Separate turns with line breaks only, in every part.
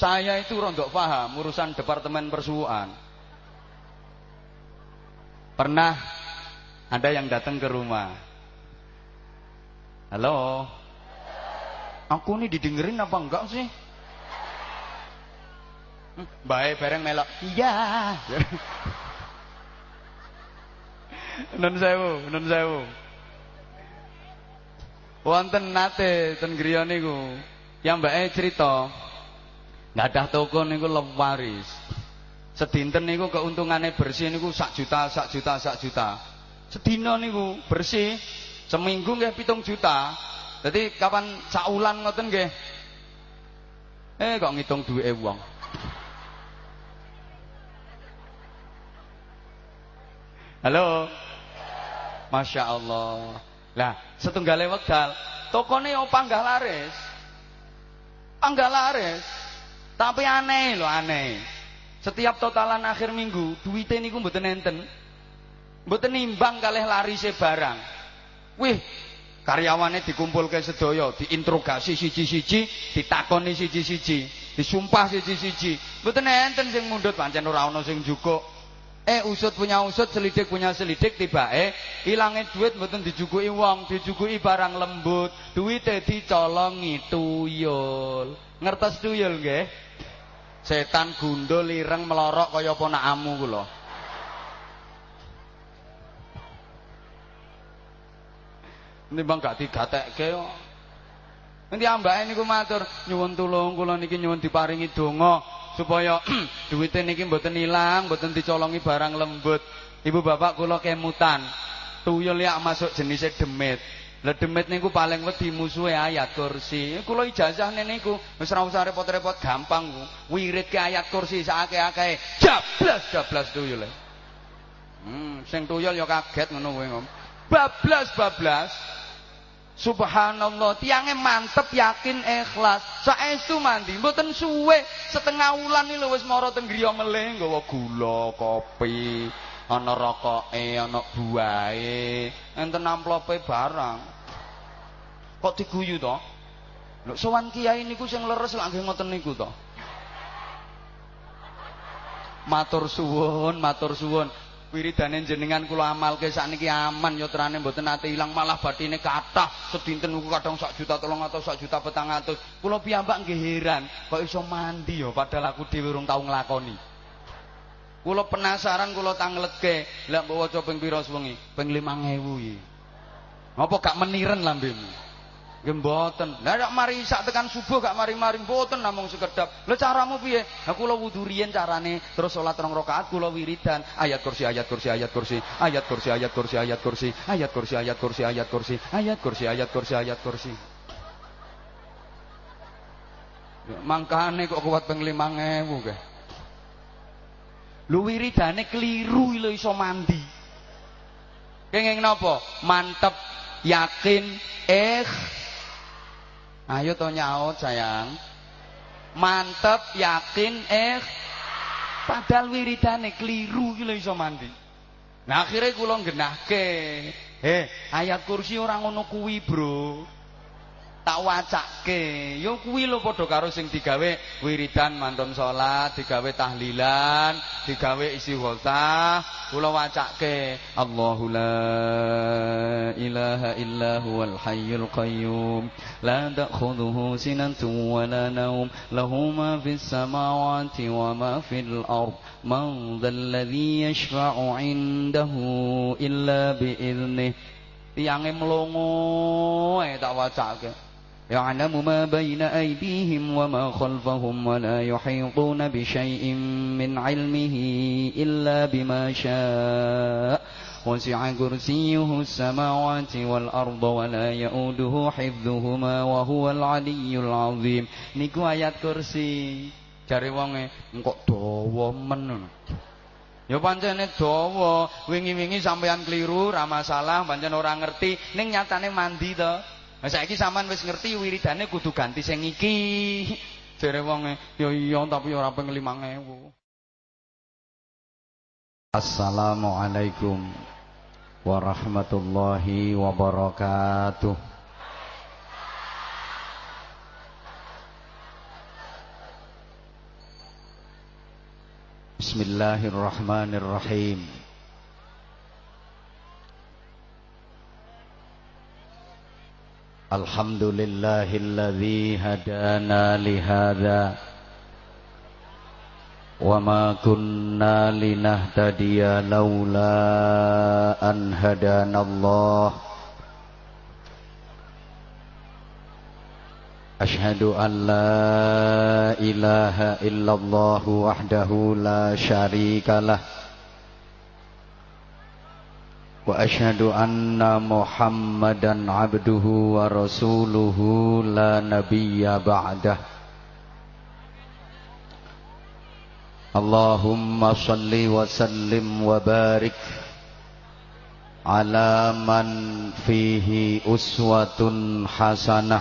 Saya itu rondok paham urusan departemen persuuan. Pernah ada yang datang ke rumah. Halo. Aku nih didengerin apa enggak sih? Baik bareng melok. Iya. non sewu, non sewu. Wonten nate ten griya niku, yang mbake cerita ada toko niku lewaris. Sedinten niku keuntungannya bersih niku sak juta, sak juta, sak juta. Sedina niku bersih seminggu nggih pitung juta. Jadi kapan saulan ngoten nggih. Eh kok ngitung duwike wong. Halo. Masya Allah. Lah, setunggale wekdal, tokone yo panggah laris. Panggah laris. Tapi aneh loh, aneh. Setiap totalan akhir minggu, duitnya niku mboten enten. Mboten nimbang kalih larise barang. Wih, karyawannya dikumpulke sedaya, diinterogasi siji-siji, ditakoni siji-siji, disumpah siji-siji. Mboten enten sing mundut pancen ora ana sing jukuk. Eh usut punya usut, selidik punya selidik, tiba eh hilangin duit mboten dijukuki wong, dijukuki barang lembut, duwite dicolongi tuyul. Ngertos tuyul nggih? Setan gundul ireng melorok kaya ponakamu kula. Ini bang gak digatekke kok. Nanti ambake niku matur, nyuwun tulung kula niki nyuwun diparingi donga supaya duitnya niki mboten ilang, mboten dicolongi barang lembut. Ibu bapak kula kemutan. Tuyul ya masuk jenisnya demit. Lah demit niku paling wedi musuhe ayat kursi. Kula ijazah niku wis ora usah repot-repot gampang. Wirid ke ayat kursi sakake-akeh. Jablas jablas tuyul. Hmm, sing tuyul ya kaget ngono kuwi ngom. Bablas bablas. Subhanallah, tiangnya mantep yakin ikhlas. Saestu mandi, mboten suwe setengah wulan iki lho wis mara teng griya meleh gula, kopi, ana rokoke, ana buahe, enten amplope barang. Kok diguyu to? Lho sowan kiai niku sing leres lak nggih ngoten niku to. Matur suwun, matur suwun wiridane jenengan kula amalke sakniki aman ya terane mboten nate ilang malah bathine kathah sedinten niku kadang sak juta tolong atau sak juta petang atus kula piyambak nggih heran kok iso mandi ya padahal aku dhewe urung tau nglakoni Kulo penasaran kula tangleke. ke, nggak bawa copeng pira sewengi? Ping 5000 iki. Apa gak meniren lambemu? Nggih mboten. Lah mari sak tekan subuh gak mari-mari mboten namung sekedap. Lah caramu piye? Lah kula wudu riyen carane, terus salat rong rakaat kula wiridan, ayat kursi ayat kursi ayat kursi, ayat kursi ayat kursi ayat kursi, ayat kursi ayat kursi ayat kursi, ayat kursi ayat kursi ayat kursi. Mangkane kok kuat ping 5000. Lu wiridane keliru lho iso mandi. Kenging napa? Mantep, yakin, eh Ayo to nyaut sayang. Mantep, yakin, eh. Padahal wiridane keliru iki iso mandi. Nah akhirnya kula nggenahke. Eh, ayat kursi orang ngono kuwi, Bro. Tak wacake yo kuwi lho padha karo sing digawe wiridan mantun salat digawe tahlilan digawe isi ghalta kula wacake Allahu la ilaha illa huwal hayyul qayyum. La ta'khudhuhu sinatun wa la nawm. Lahu ma fis samawati wa ma fil ard. Man dhal yashfa'u 'indahu illa bi idnih tiange mlongo eh tak wacake يعلم ما بين أيديهم وما خلفهم ولا يحيطون بشيء من علمه إلا بما شاء. وسع كرسيه السماوات والأرض ولا يؤوده حفظهما وهو العلي العظيم. نكو آيات كرسي. cari wong kok dawa men Ya pancene dawa wingi-wingi sampean keliru ra masalah pancen ora ngerti. ning nyatane mandi to Lah saiki sampean wis ngerti wiridane kudu ganti sing iki. Jere wong ya iya tapi ora ping 5000. Assalamualaikum warahmatullahi wabarakatuh. Bismillahirrahmanirrahim. الحمد لله الذي هدانا لهذا وما كنا لنهتدي لولا أن هدانا الله. أشهد أن لا إله إلا الله وحده لا شريك له. وأشهد أن محمدا عبده ورسوله لا نبي بعده. اللهم صل وسلم وبارك على من فيه أسوة حسنة.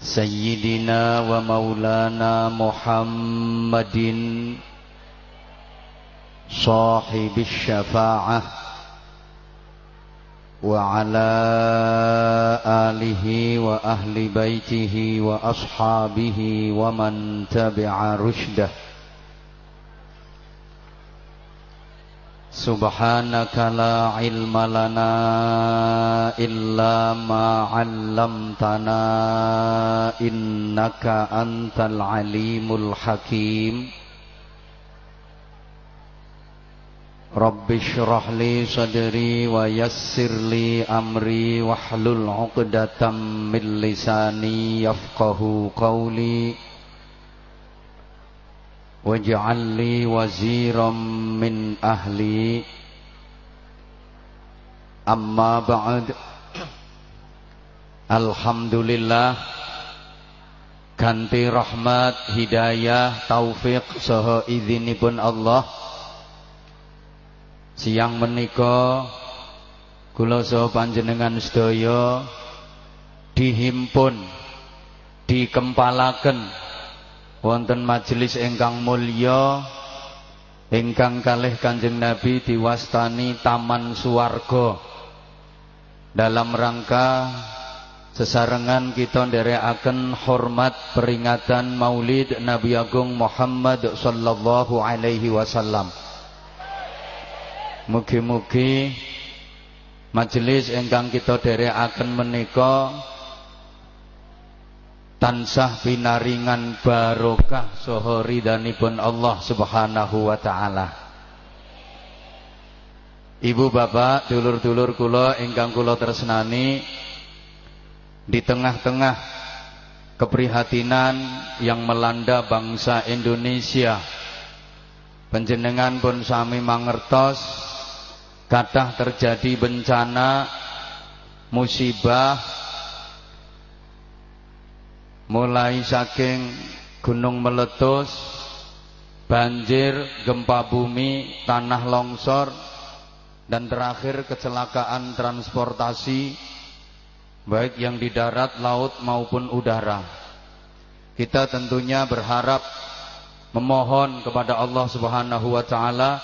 سيدنا ومولانا محمد صاحب الشفاعة وعلى آله وأهل بيته وأصحابه ومن تبع رشده. سبحانك لا علم لنا إلا ما علمتنا إنك أنت العليم الحكيم. Rabbi syrah li sadri wa yassir li amri wa hlul uqdatam min lisani yafqahu qawli. Waj'al li waziram min ahli. Amma ba'd. Alhamdulillah. Kanti rahmat, hidayah, taufik, saha izinipun Allah siang menika kula saha panjenengan sedaya dihimpun dikempalaken wonten majelis ingkang mulya ingkang kalih Kanjeng Nabi diwastani Taman Suwarga. Dalam rangka sesarengan kita nderekaken hormat peringatan Maulid Nabi Agung Muhammad sallallahu alaihi wasallam Mugi-mugi majelis ingkang kita derekaken menika tansah pinaringan barokah saha ridhanipun Allah Subhanahu wa taala. Ibu bapak, dulur-dulur kula ingkang kula tresnani di tengah-tengah keprihatinan yang melanda bangsa Indonesia. Panjenengan pun sami mangertos kathah terjadi bencana musibah mulai saking gunung meletus, banjir, gempa bumi, tanah longsor, dan terakhir kecelakaan transportasi, baik yang di darat, laut maupun udara. Kita tentunya berharap memohon kepada Allah Subhanahu wa taala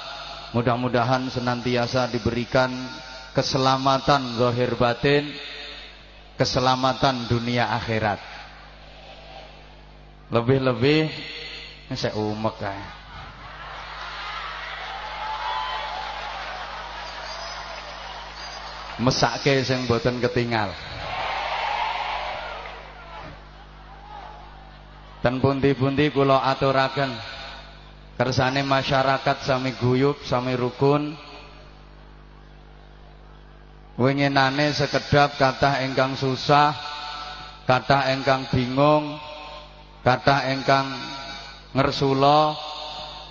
mudah-mudahan senantiasa diberikan keselamatan zahir batin, keselamatan dunia akhirat. Lebih-lebih saya umek kae. Mesake sing boten ketinggal. Dan pundi-pundi kula aturaken kersane masyarakat sami guyub, sami rukun. Winginane sekedap kathah ingkang susah, kathah ingkang bingung, kata engkang ngersula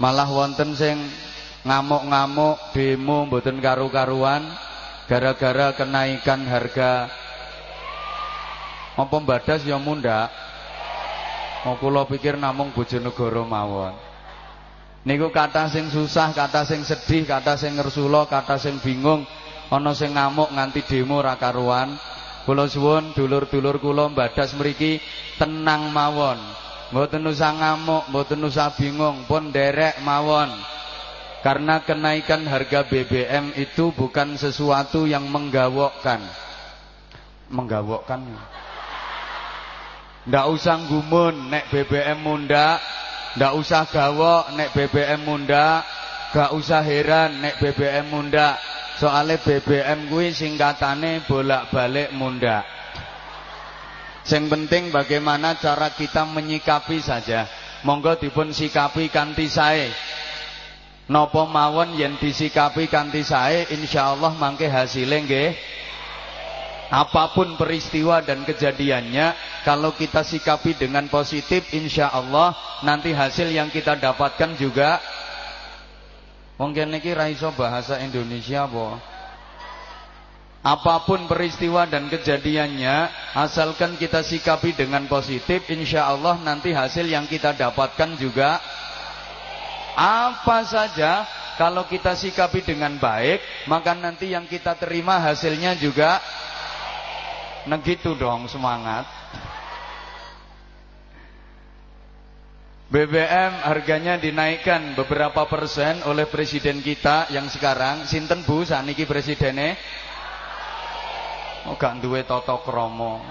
malah wonten sing ngamuk-ngamuk demo mboten karu-karuan gara-gara kenaikan harga. Apa badas ya munda mau kula pikir namung Bojonegoro mawon niku kata sing susah kata sing sedih kata sing ngersula kata sing bingung ana sing ngamuk nganti demo ra karuan kula suwun dulur-dulur kula badas mriki tenang mawon Mboten usah ngamuk, mboten usah bingung, pun derek mawon. Karena kenaikan harga BBM itu bukan sesuatu yang menggawokkan. Menggawokkan. Ndak usah gumun nek BBM munda ndak usah gawok nek BBM munda, gak usah heran nek BBM munda. Soale BBM kuwi singkatane bolak-balik munda. Yang penting bagaimana cara kita menyikapi saja. Monggo dipun sikapi kanthi sae. Napa mawon yen disikapi kanthi sae insyaallah mangke hasilnya nggih Apa pun peristiwa dan kejadiannya, kalau kita sikapi dengan positif, insya Allah nanti hasil yang kita dapatkan juga. Mungkin ini raiso bahasa Indonesia boh. Apa pun peristiwa dan kejadiannya, asalkan kita sikapi dengan positif, insya Allah nanti hasil yang kita dapatkan juga apa saja kalau kita sikapi dengan baik, maka nanti yang kita terima hasilnya juga Nah gitu dong semangat. BBM harganya dinaikkan beberapa persen oleh presiden kita yang sekarang. Sinten Bu saniki presidennya? Oh gak duwe tata krama.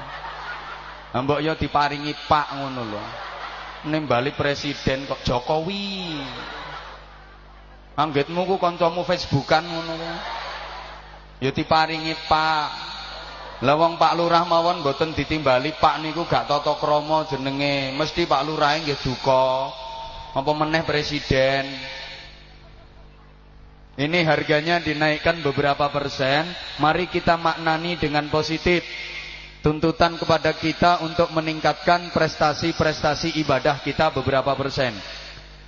Mbok yo diparingi Pak ngono lho. Nimbali presiden kok Jokowi. Anggitmu ku kancamu Facebookan ngono. Ya diparingi Pak. Lah wong Pak Lurah mawon mboten ditimbali Pak niku gak tata krama jenenge. Mesti Pak Lurah nggih duka. Apa meneh presiden. Ini harganya dinaikkan beberapa persen. Mari kita maknani dengan positif. Tuntutan kepada kita untuk meningkatkan prestasi-prestasi ibadah kita beberapa persen.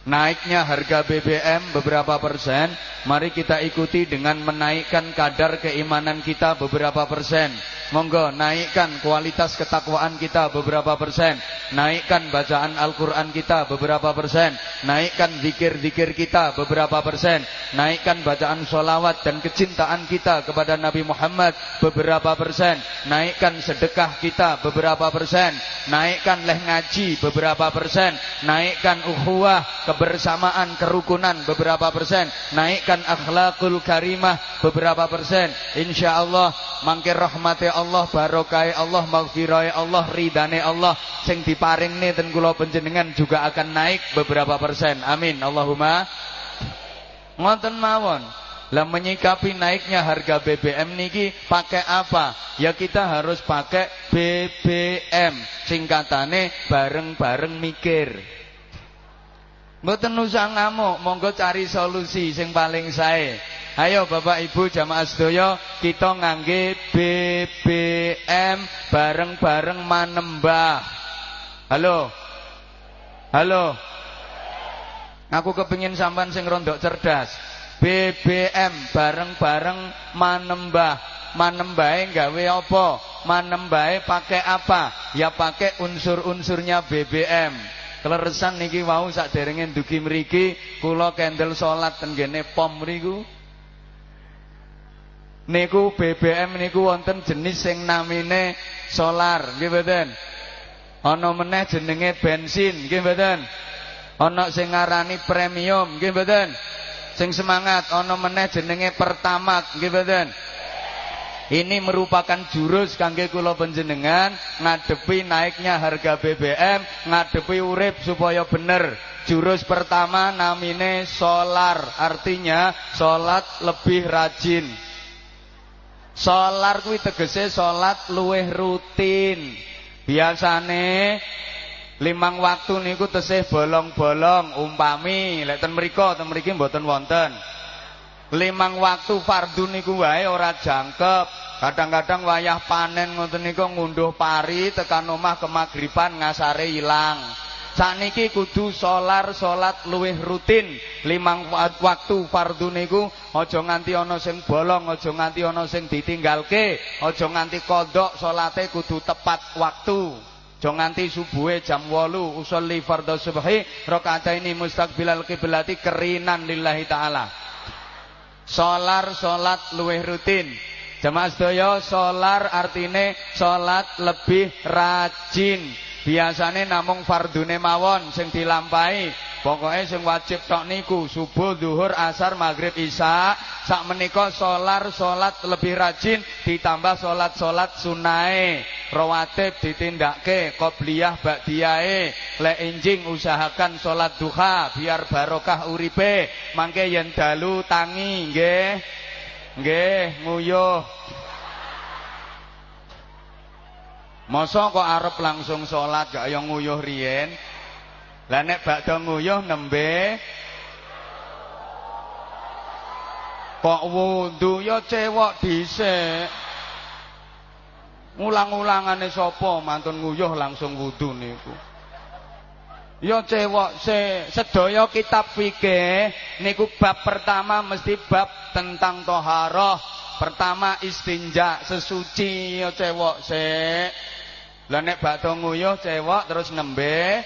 Naiknya harga BBM beberapa persen, mari kita ikuti dengan menaikkan kadar keimanan kita beberapa persen. Monggo naikkan kualitas ketakwaan kita beberapa persen. Naikkan bacaan Al-Quran kita beberapa persen. Naikkan zikir-zikir kita beberapa persen. Naikkan bacaan sholawat dan kecintaan kita kepada Nabi Muhammad beberapa persen. Naikkan sedekah kita beberapa persen. Naikkan leh ngaji beberapa persen. Naikkan ukhuwah, kebersamaan, kerukunan beberapa persen. Naikkan akhlakul karimah beberapa persen. Insya Allah mangkir rahmati Allah barokai Allah maghfirai Allah ridane Allah sing diparingne ten kula panjenengan juga akan naik beberapa persen amin Allahumma ngoten mawon lah menyikapi naiknya harga BBM niki pakai apa? Ya kita harus pakai BBM. Singkatane bareng-bareng mikir. Mboten usah ngamuk, monggo cari solusi sing paling sae. Ayo Bapak Ibu jamaah sedaya kita ngangge BBM bareng-bareng manembah. Halo. Halo. Aku kepingin sampean sing rondok cerdas. BBM bareng-bareng manembah. Manembahe gawe apa? Manembahe pakai apa? Ya pakai unsur-unsurnya BBM. Kleresan niki wau derengin dugi mriki kula kendel salat ten pom mriku niku BBM niku wonten jenis sing namine solar nggih mboten ana meneh jenenge bensin nggih mboten ana sing ngarani premium nggih mboten sing semangat ana meneh jenenge pertamak nggih mboten ini merupakan jurus kangge kula panjenengan ngadepi naiknya harga BBM, ngadepi urip supaya bener. Jurus pertama namine solar, artinya salat lebih rajin. Solar kuwi tegese salat luwih rutin. Biasane limang waktu niku tesih bolong-bolong umpami lek ten mriku ten mriki mboten wonten. Limang waktu fardu niku wae ora jangkep. Kadang-kadang wayah panen ngoten niku ngunduh pari tekan omah kemagriban ngasare ilang. Sakniki kudu solar salat luwih rutin limang waktu fardu niku aja nganti ana sing bolong, aja nganti ana sing ditinggalke, aja nganti kodok salate kudu tepat waktu. Aja nganti subuhe jam 8 usolli fardhu subhi rakaataini mustaqbilal qiblati kerinan lillahi taala. Solar salat luwih rutin. Jamaah sedaya solar artine salat lebih rajin. Biasane namung fardune mawon sing dilampahi. Pokoknya sing wajib tok niku subuh, zuhur, asar, maghrib, isya. Sak menika solar salat lebih rajin ditambah salat-salat sunai. Rawatib ditindakke, qobliyah ba'diyae. Le injing usahakan salat duha biar barokah uripe. Mangke yen dalu tangi nggih. Nggih, nguyuh. Masa kok arep langsung salat gak yang nguyuh riyen? Lah nek bakda nguyuh nembe kok wudu ya cewek dhisik. Ulang-ulangane sapa mantun nguyuh langsung wudu niku. Ya cewek se sedaya kitab fikih niku bab pertama mesti bab tentang toharoh. Pertama istinja sesuci ya cewek se. Lah nek bakda nguyuh cewek terus nembe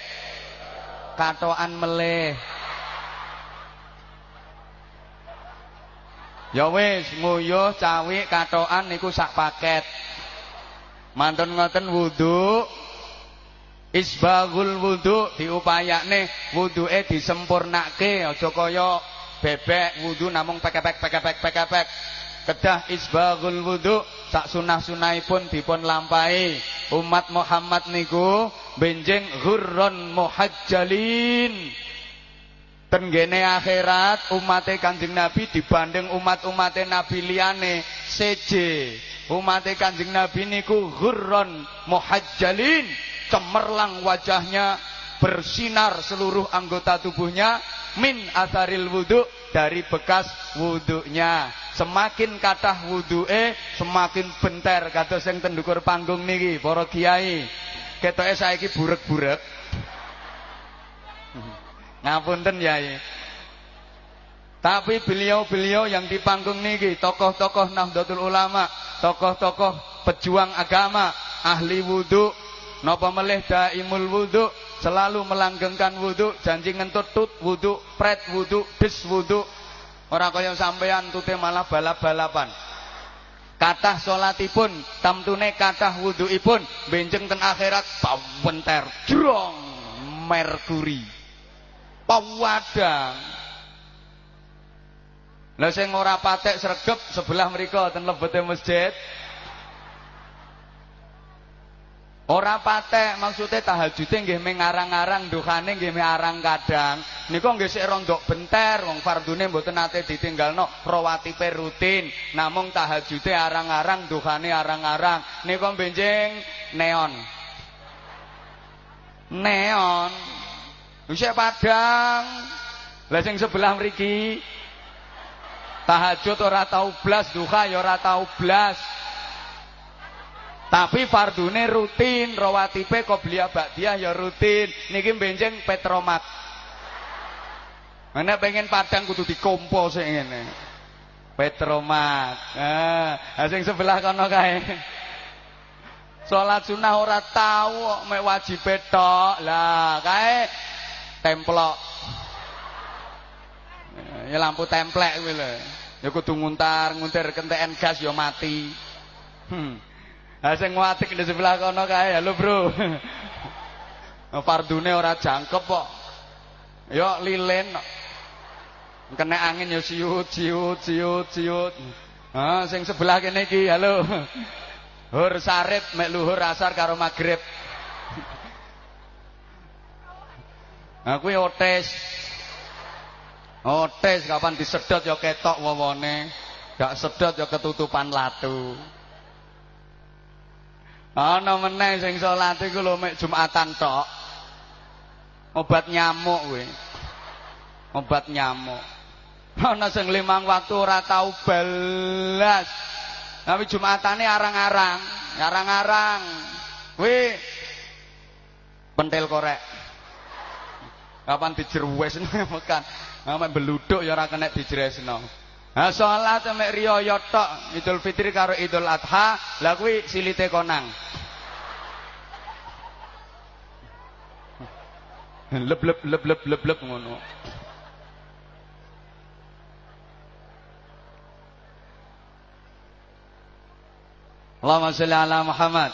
katoan meleh. Ya wis nguyuh cawi katoan niku sak paket. Mantun ngoten wudu Isbagul wudu diupayakne wuduke disempurnake aja kaya bebek wudu namung pekepek pekepek pekepek. Kedah isbagul wudu sak sunah-sunahipun dipun lampahi. Umat Muhammad niku benjing ghurron muhajjalin. Tenggene akhirat umate Kanjeng Nabi dibanding umat-umate Nabi liyane seje umate Kanjeng Nabi niku ghurron muhajjalin. Cemerlang wajahnya bersinar seluruh anggota tubuhnya min asaril wudhu dari bekas wudhunya semakin kathah wudhuke semakin benter kados sing tendukur panggung niki para kiai ketoke saiki burek-burek. Ngapunten Yai. Tapi beliau-beliau yang di panggung niki, tokoh-tokoh Nahdlatul Ulama, tokoh-tokoh pejuang agama, ahli wudhu, napa melih daimul wudhu, selalu melanggengkan wudhu, janji ngentut tut wudhu, pret wudhu, des wudhu. Ora kaya sampean tute malah balap-balapan. Katah salatipun, tamtune katah wuduipun, benjeng ten akhirat pawenter jrong merkuri. Pawadang. Lah sing ora patek sregep sebelah mriku ten lebete masjid, Ora patek maksudnya tahajude nggih mengarang-arang duhane nggih arang kadang. Niku nggih sik rondok benter wong fardune mboten nate ditinggalno rawatipe rutin. Namung tahajude arang-arang duhane arang-arang. Niku benjing neon. Neon. Wis padang. Lah sebelah mriki tahajud ora tau blas, duha ya ora tau blas. Tapi fardune rutin, rawatipe qobliyah ba'diyah ya rutin. Niki benjeng petromat. Mana pengen padang kudu dikompo sik ngene. Petromat. Ah, sing sebelah kono kae. Salat sunah ora tau mek wajib tok. Lah, kae templok. Ya lampu templek kuwi lho. Ya kudu nguntar, nguntir kenteken gas ya mati. Hmm. Ha sing di sebelah kono kae, halo Bro. Fardune ora jangkep kok. Yo lilin. Kena angin yo siut siut siut siut. Ha sing sebelah kene iki, halo. Hur sarip mek luhur asar karo magrib. Nah kuwi otes. Otes kapan disedot ya ketok wowone. Gak sedot ya ketutupan latu. Ana meneh sing salat iku lho mek Jumatan tok. Obat nyamuk kuwi. Obat nyamuk. Ana sing limang waktu ora tau balas. Tapi Jumatane arang-arang, arang-arang. Kuwi pentil korek. Kapan dijerwes mekan. Ame beluduk ya ora kena dijresno. Nah salat mek riyaya tok Idul Fitri karo Idul Adha, lah kuwi silite konang. Leb leb leb leb leb leb ngono. Allahumma sholli ala Muhammad.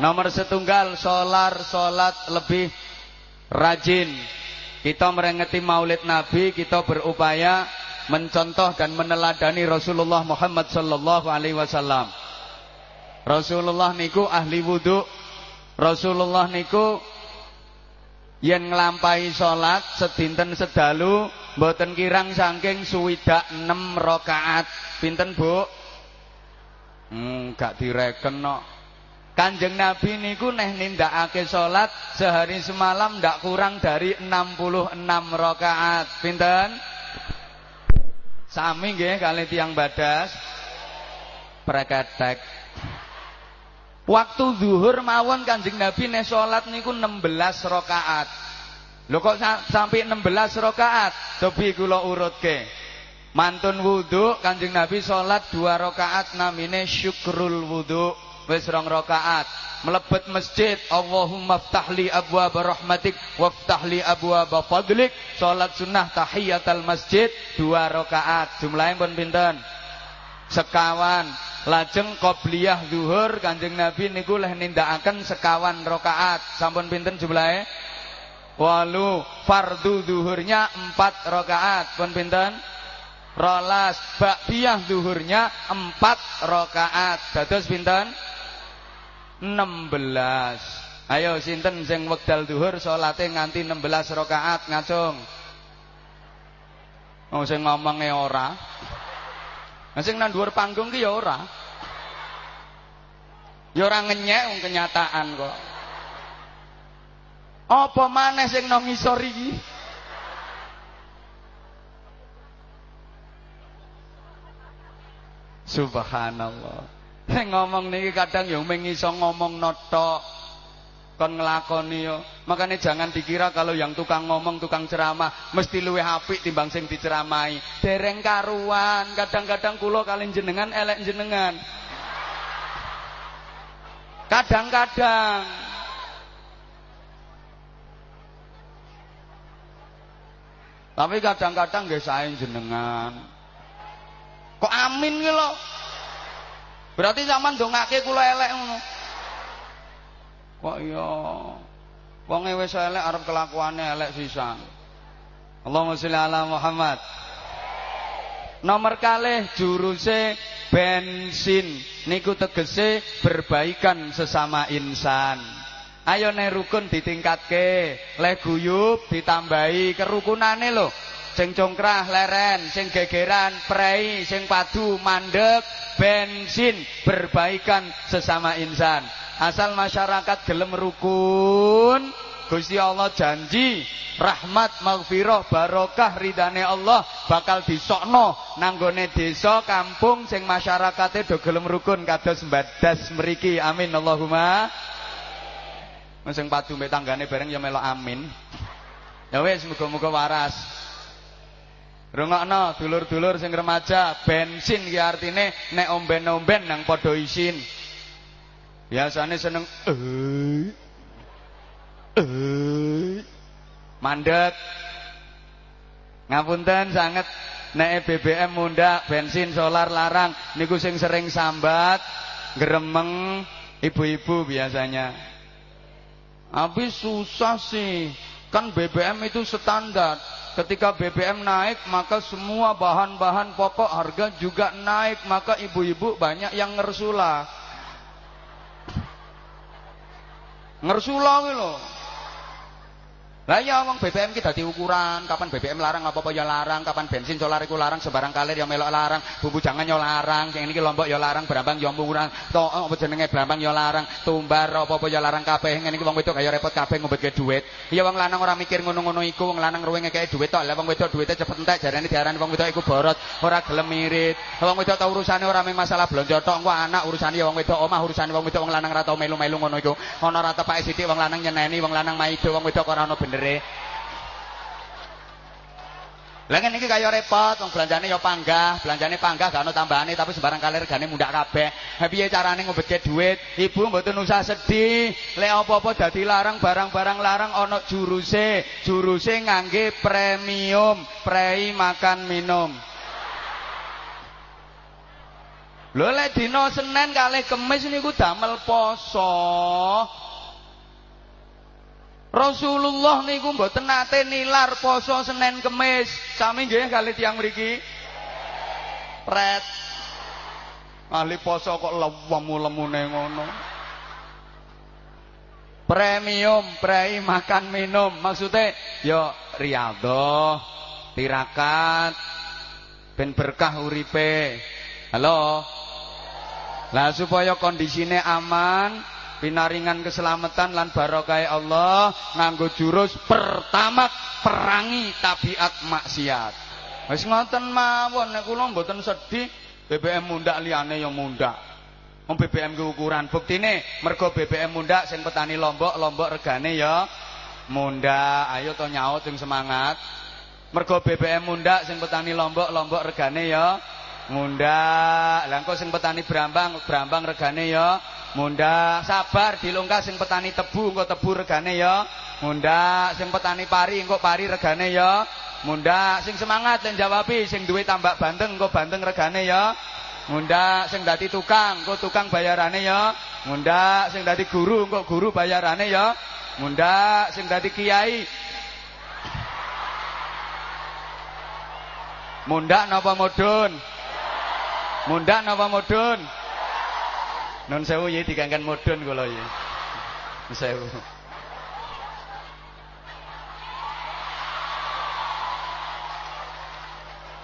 Nomor setunggal solar salat lebih rajin Kita merengeti maulid Nabi, kita berupaya mencontoh dan meneladani Rasulullah Muhammad sallallahu alaihi wasallam. Rasulullah niku ahli wudhu. Rasulullah niku yen nglampahi salat sedinten sedalu mboten kirang saking suwidak 6 rakaat. Pinten, Bu? Hmm, gak direken. Kanjeng Nabi niku neh nindakake salat sehari semalam ndak kurang dari 66 rakaat. Pinten? Sami nggih kali tiang badas. Preketek. Waktu zuhur mawon Kanjeng Nabi neh salat niku 16 rakaat. Lho kok sampai 16 rakaat? Cobi kula urutke. Mantun wudhu Kanjeng Nabi salat 2 rakaat namine syukrul wudhu wis rong rakaat. Melebet masjid. Allahumma ftahli abwaab rahmatik waftahli abwaab fadlik. Salat sunnah tahiyatul masjid dua rakaat. Jumlahnya pun pinten? Sekawan. Lajeng qobliyah zuhur Kanjeng Nabi niku leh nindakaken sekawan rakaat. Sampun pinten jumlahnya? Walu. Fardu zuhurnya empat rakaat. Pun pinten rolas bakpiyah zuhurnya empat rakaat dados pinten 16. Ayo sinten sing wekdal duhur salate nganti 16 rakaat ngacung. Oh sing ngomonge ora. Nah sing nang dhuwur panggung ki ya ora. Ya ora ngenyek kenyataan kok. Apa maneh sing nang ngisor? Subhanallah. ngomong niki kadang yang mengiso ngomong notok kon yo. Makanya jangan dikira kalau yang tukang ngomong, tukang ceramah mesti luwih apik timbang sing diceramai. Dereng karuan, kadang-kadang kula kalian jenengan elek jenengan. Kadang-kadang Tapi kadang-kadang nggih sae jenengan. Kok amin ki lho? Berarti zaman dongake kula elek ngono. Kok iya. Wong e wis elek arep kelakuane elek sisan. Allahumma sholli ala Muhammad. Nomor kalih juruse bensin niku tegese berbaikan sesama insan. Ayo nek rukun ditingkatke, le guyub ditambahi kerukunane lho. Sing congkrah leren, sing gegeran prei, sing padu mandek, bensin berbaikan sesama insan. Asal masyarakat gelem rukun, Gusti Allah janji rahmat maghfirah barokah ridane Allah bakal disokno nanggone desa kampung sing masyarakate do gelem rukun kados mbadas mriki. Amin. Allahumma. Sing padu mbek tanggane bareng ya melok amin. Ya wis muga-muga waras Rungokno dulur-dulur sing remaja, bensin ki artine nek omben-omben nang padha isin. Biasane seneng eh eh mandek. Ngapunten sanget nek BBM mundak, bensin solar larang niku sing sering sambat, gremeng ibu-ibu biasanya. Tapi susah sih. Kan BBM itu standar Ketika BBM naik maka semua bahan-bahan pokok harga juga naik maka ibu-ibu banyak yang ngersula. Ngersula gitu lah ya wong BBM kita dadi ukuran, kapan BBM larang apa-apa ya larang, kapan bensin solar iku larang, sebarang kalir ya melok larang, bumbu jangan ya larang, sing iki lombok ya larang, brambang ya murang, to apa jenenge brambang ya larang, tumbar apa-apa ya larang kabeh. Ngene iki wong wedok kaya repot kabeh ngombetke dhuwit. Iya wong lanang ora mikir ngono-ngono iku, wong lanang ruwing ngekeki dhuwit tok. Lah wong wedok dhuwite cepet entek jarane diarani wong wedok iku borot, ora gelem mirit. Wong wedok tau urusane ora mung masalah blonjo tok, engko anak urusane ya wong wedok, omah urusane wong wedok, wong lanang ra tau melu-melu ngono iku. Ana ra tepake sithik wong lanang nyeneni, wong lanang maido, wong wedok ora ono bener benere. Lah ngene iki kaya repot, wong belanjane ya panggah, belanjane panggah gak ono tambahane tapi sembarang kali regane mundak kabeh. Ha piye carane ngombetke dhuwit? Ibu mboten usah sedih. Lek apa-apa dadi larang, barang-barang larang ana juruse. Juruse ngangge premium, prei makan minum. Lho lek dina Senin kalih Kamis niku damel poso. Rasulullah niku mboten nate nilar poso Senin Kemis. Sami nggih kali tiang mriki. Pret. Ahli poso kok lemu-lemune ngono. Premium, prei makan minum. Maksudnya yo riyadhah, tirakat, ben berkah uripe. Halo. Lah supaya kondisine aman, pinaringan keselamatan lan barokah Allah nganggo jurus pertama perangi tabiat maksiat. Wis ngoten mawon nek kula mboten sedih BBM mundak liyane ya mundak. Wong BBM ku ukuran. Buktine mergo BBM mundak sing petani Lombok, Lombok regane ya mundak. Ayo to nyaut sing semangat. Mergo BBM mundak sing petani Lombok, Lombok regane ya mundak. Lah engko sing petani Brambang, Brambang regane ya mundak. Sabar dilungkas sing petani tebu, engko tebu regane ya mundak. Sing petani pari, engko pari regane ya mundak. Sing semangat lan jawabi, sing duwe tambak banteng, engko banteng regane ya mundak. Sing dadi tukang, engko tukang bayarane ya mundak. Sing dadi guru, engko guru bayarane ya mundak. Sing dadi kiai Mundak napa mudun? Mundak napa mudun? Nun sewu ya digangkan mudun kula ya. Nun sewu.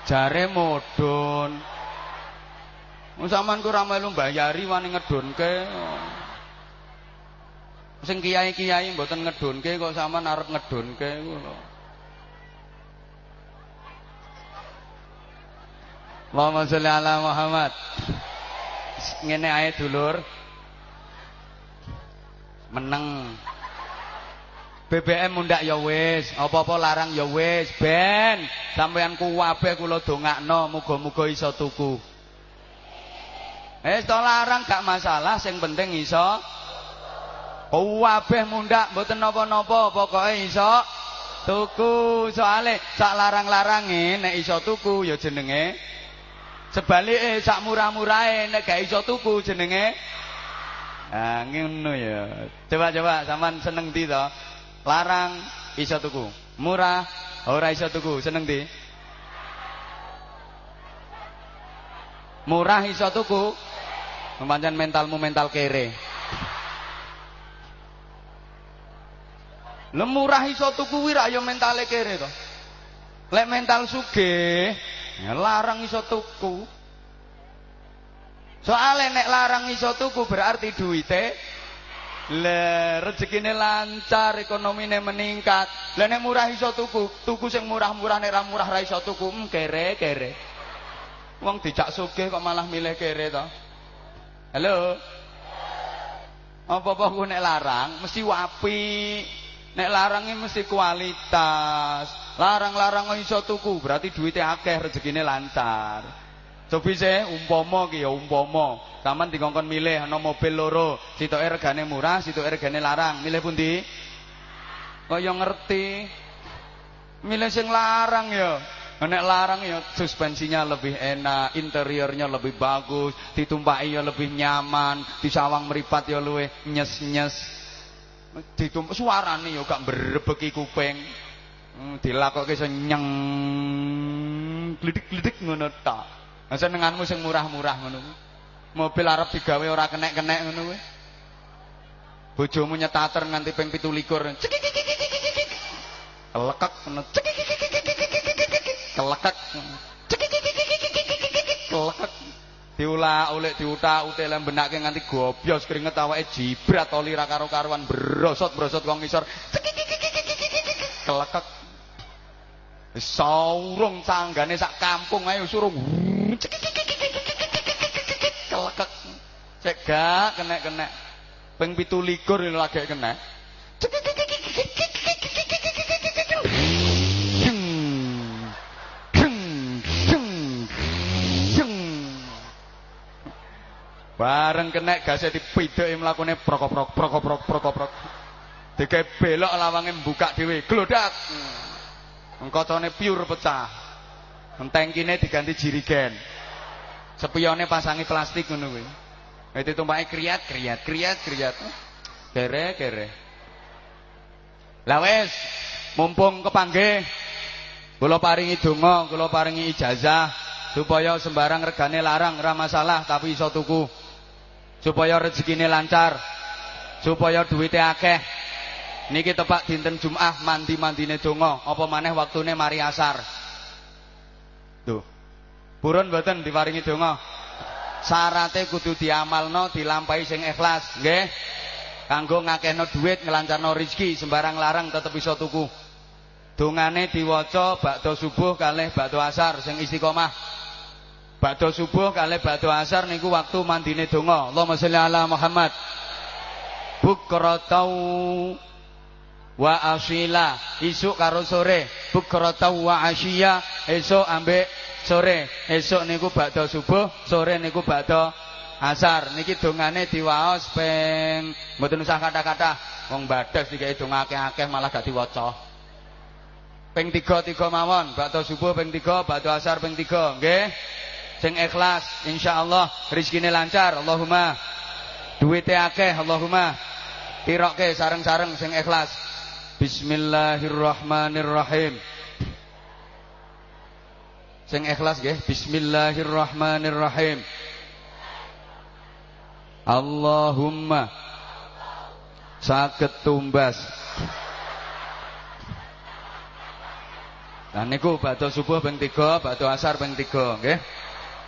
Jare mudun. Wong sampean ku ora melu mbayari wani ngedunke. Sing kiai-kiai mboten ngedunke kok sampean arep ngedunke ngono. Allahumma sholli ala Muhammad. Ngene ae dulur. Meneng. BBM mundak ya wis, apa-apa larang ya wis, ben sampeyan kuwabe kula dongakno muga-muga iso tuku. Eh to larang gak masalah, sing penting iso kuwabe mundak mboten napa-napa, pokoke iso tuku. Soale sak larang-larange nek iso tuku ya jenenge sebalike sak murah-murahe nek gak iso tuku jenenge Ah ngono ya. Coba-coba sampean seneng ndi to? Larang iso tuku. Murah ora iso tuku. Seneng ndi? Murah iso tuku. Pancen mentalmu mental kere. Lha murah iso tuku kuwi ra ya kere to. Lek mental sugih, ya larang iso tuku. Soale nek larang iso tuku berarti duite le rezekine lancar, ekonomine meningkat. Lah nek murah iso tuku, tuku sing murah-murah nek ra murah ra iso tuku, hmm, kere kere. Wong dijak sugih kok malah milih kere to. Halo. Apa-apa ku nek larang mesti wapi. Nek larangnya mesti kualitas. Larang-larang iso tuku berarti duitnya akeh, rezekine lancar. Coba sih umpama ki ya umpama. Taman dikongkon milih ana mobil loro, sitoke regane murah, sitoke regane larang. Milih pundi? Kok yo ngerti. Milih sing larang ya. Nek larang ya suspensinya lebih enak, interiornya lebih bagus, ditumpaki ya lebih nyaman, disawang meripat ya luwih nyes-nyes. Ditumpak suarane ya gak mbrebeki kuping. Hmm, dilakoke senyeng glidik-glidik ngono tok. Lah senenganmu sing murah-murah ngono kuwi. Mobil arep digawe ora kenek-kenek ngono kuwi. Bojomu nyetater nganti ping 17. Kelekek ngono. Kelekek. Kelekek. Diulak ulik diutak utik lan benake nganti gobyos keringet awake jibrat oli ra karo-karuan brosot-brosot wong ngisor. Kelekek. Saurung tanggane sak kampung ayo suruh kelekek. Cek gak kenek-kenek. Ping 17 lagi kena. Bareng kenek gasnya dipidheki mlakune prokoprok prokoprok prokoprok. Dikae belok lawange buka dhewe glodak. Engkocone piur pecah. Tengkine diganti jirigen. Spione pasangi plastik ngono kuwi. Itu ditumpaki kriat kriat kriat kriat. Kere kere. Lah wis, mumpung kepanggih kula paringi donga, kula paringi ijazah supaya sembarang regane larang ora masalah tapi iso tuku. Supaya rezekine lancar. Supaya duwite akeh. Niki tepak dinten Jumat mandi-mandine donga, apa maneh waktune mari asar. Tuh. Purun mboten diparingi donga. Syarate kudu diamalno dilampahi sing ikhlas, nggih. Kanggo ngakehno dhuwit, ngelancarno rezeki, sembarang larang tetep iso tuku. Dongane diwaca bakda subuh kalih bakda asar sing istiqomah. Bakda subuh kalih bakda asar niku waktu mandine donga. Allahumma sholli ala Muhammad. Bukratau wa asila isuk karo sore. Bukratau wa asya esuk ambek sore. Esuk niku bakda subuh sore niku bakda asar. Niki dongane diwaos peng mboten usah kata-kata. Wong badas dikai dong akeh-akeh malah gak diwaca. Ping 3 3 mawon bakda subuh ping 3 bakda asar ping 3 nggih? Sing ikhlas insyaallah rezekine lancar Allahumma. Duwite akeh Allahumma. Tirokke sareng-sareng sing ikhlas Bismillahirrahmanirrahim Sing ikhlas nggih Bismillahirrahmanirrahim Allahumma saged tumbas. Nah niku badhe subuh ping 3, badhe asar ping 3, nggih.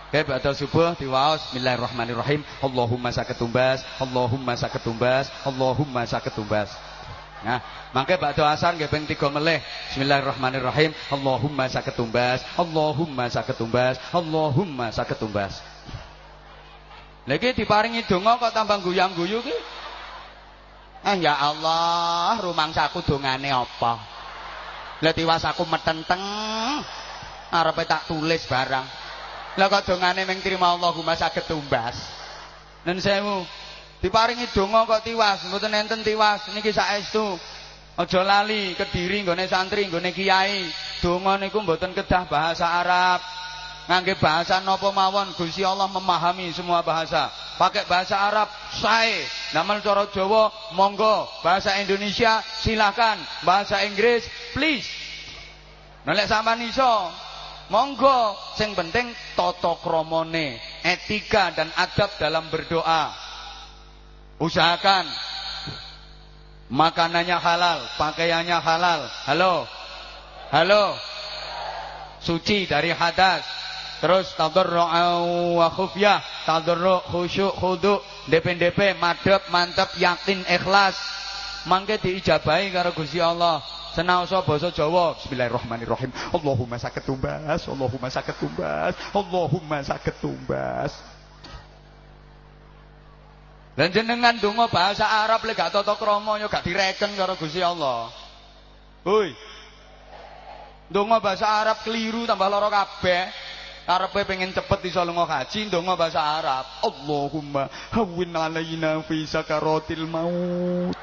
Oke, badhe subuh diwaos Bismillahirrahmanirrahim. Allahumma saged tumbas, Allahumma saged tumbas, Allahumma saged tumbas. Nah, mangke badhe asar nggih ping 3 melih. Bismillahirrahmanirrahim. Allahumma saged tumbas, Allahumma saged tumbas, Allahumma saged tumbas. Lagi diparingi donga kok tambah guyang-guyu ki. Eh ya Allah, rumangsaku dongane apa? Lah tiwas aku metenteng arepe tak tulis barang. Lah kok dongane ming trima Allahumma saged tumbas. Nen sewu. Diparingi donga kok tiwas, mboten enten tiwas. Niki saestu. Aja lali Kediri nggone santri, nggone kiai. Donga niku mboten kedah bahasa Arab. ngangge bahasa nopo mawon Gusti Allah memahami semua bahasa. Pakai bahasa Arab sae. Namun cara Jawa monggo. Bahasa Indonesia silahkan. Bahasa Inggris please. Nolak sama iso monggo. Sing penting toto kromone etika dan adab dalam berdoa usahakan makanannya halal pakaiannya halal halo halo suci dari hadas Terus tadarru'u wa khufyah, tadarru' khusyuk khudu, DP-DP madhep mantep yakin ikhlas. Mangke diijabahi karo Gusti Allah. Senaosa basa Jawa. Bismillahirrahmanirrahim. Allahumma sakit tumbas, Allahumma sakit tumbas, Allahumma sakit tumbas. Dan jenengan donga bahasa Arab lek gak tata krama ya gak direken karo Gusti Allah. Hoi. Donga bahasa Arab keliru tambah lara kabeh. Karepe pengen cepet iso lunga haji ndonga bahasa Arab. Allahumma hawwin alaina fi sakaratil maut.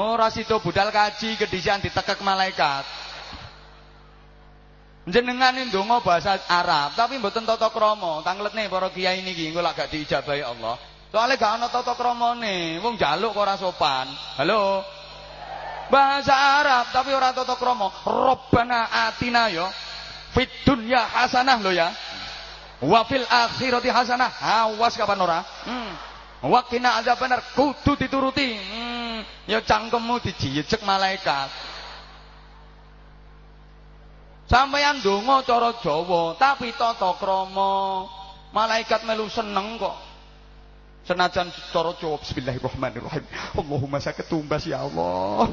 Ora oh, budal kaji kedisian ditekek malaikat. Jenengan ndonga bahasa Arab tapi mboten tata krama. Tangletne para kiai niki engko lak gak diijabahi Allah. Soale gak ana tata kramane, wong njaluk kok ora sopan. Halo. Bahasa Arab tapi ora tata krama. Robbana atina yo. Fit dunya hasanah lo ya. Wa fil akhirati hasanah. Awas kapan ora? Hmm. Wa qina benar kudu dituruti. Hmm. Ya cangkemmu dijijek malaikat. Sampeyan donga cara Jawa, tapi tata krama malaikat melu seneng kok. Senajan cara Jawa bismillahirrahmanirrahim. Allahumma sakit tumbas ya Allah.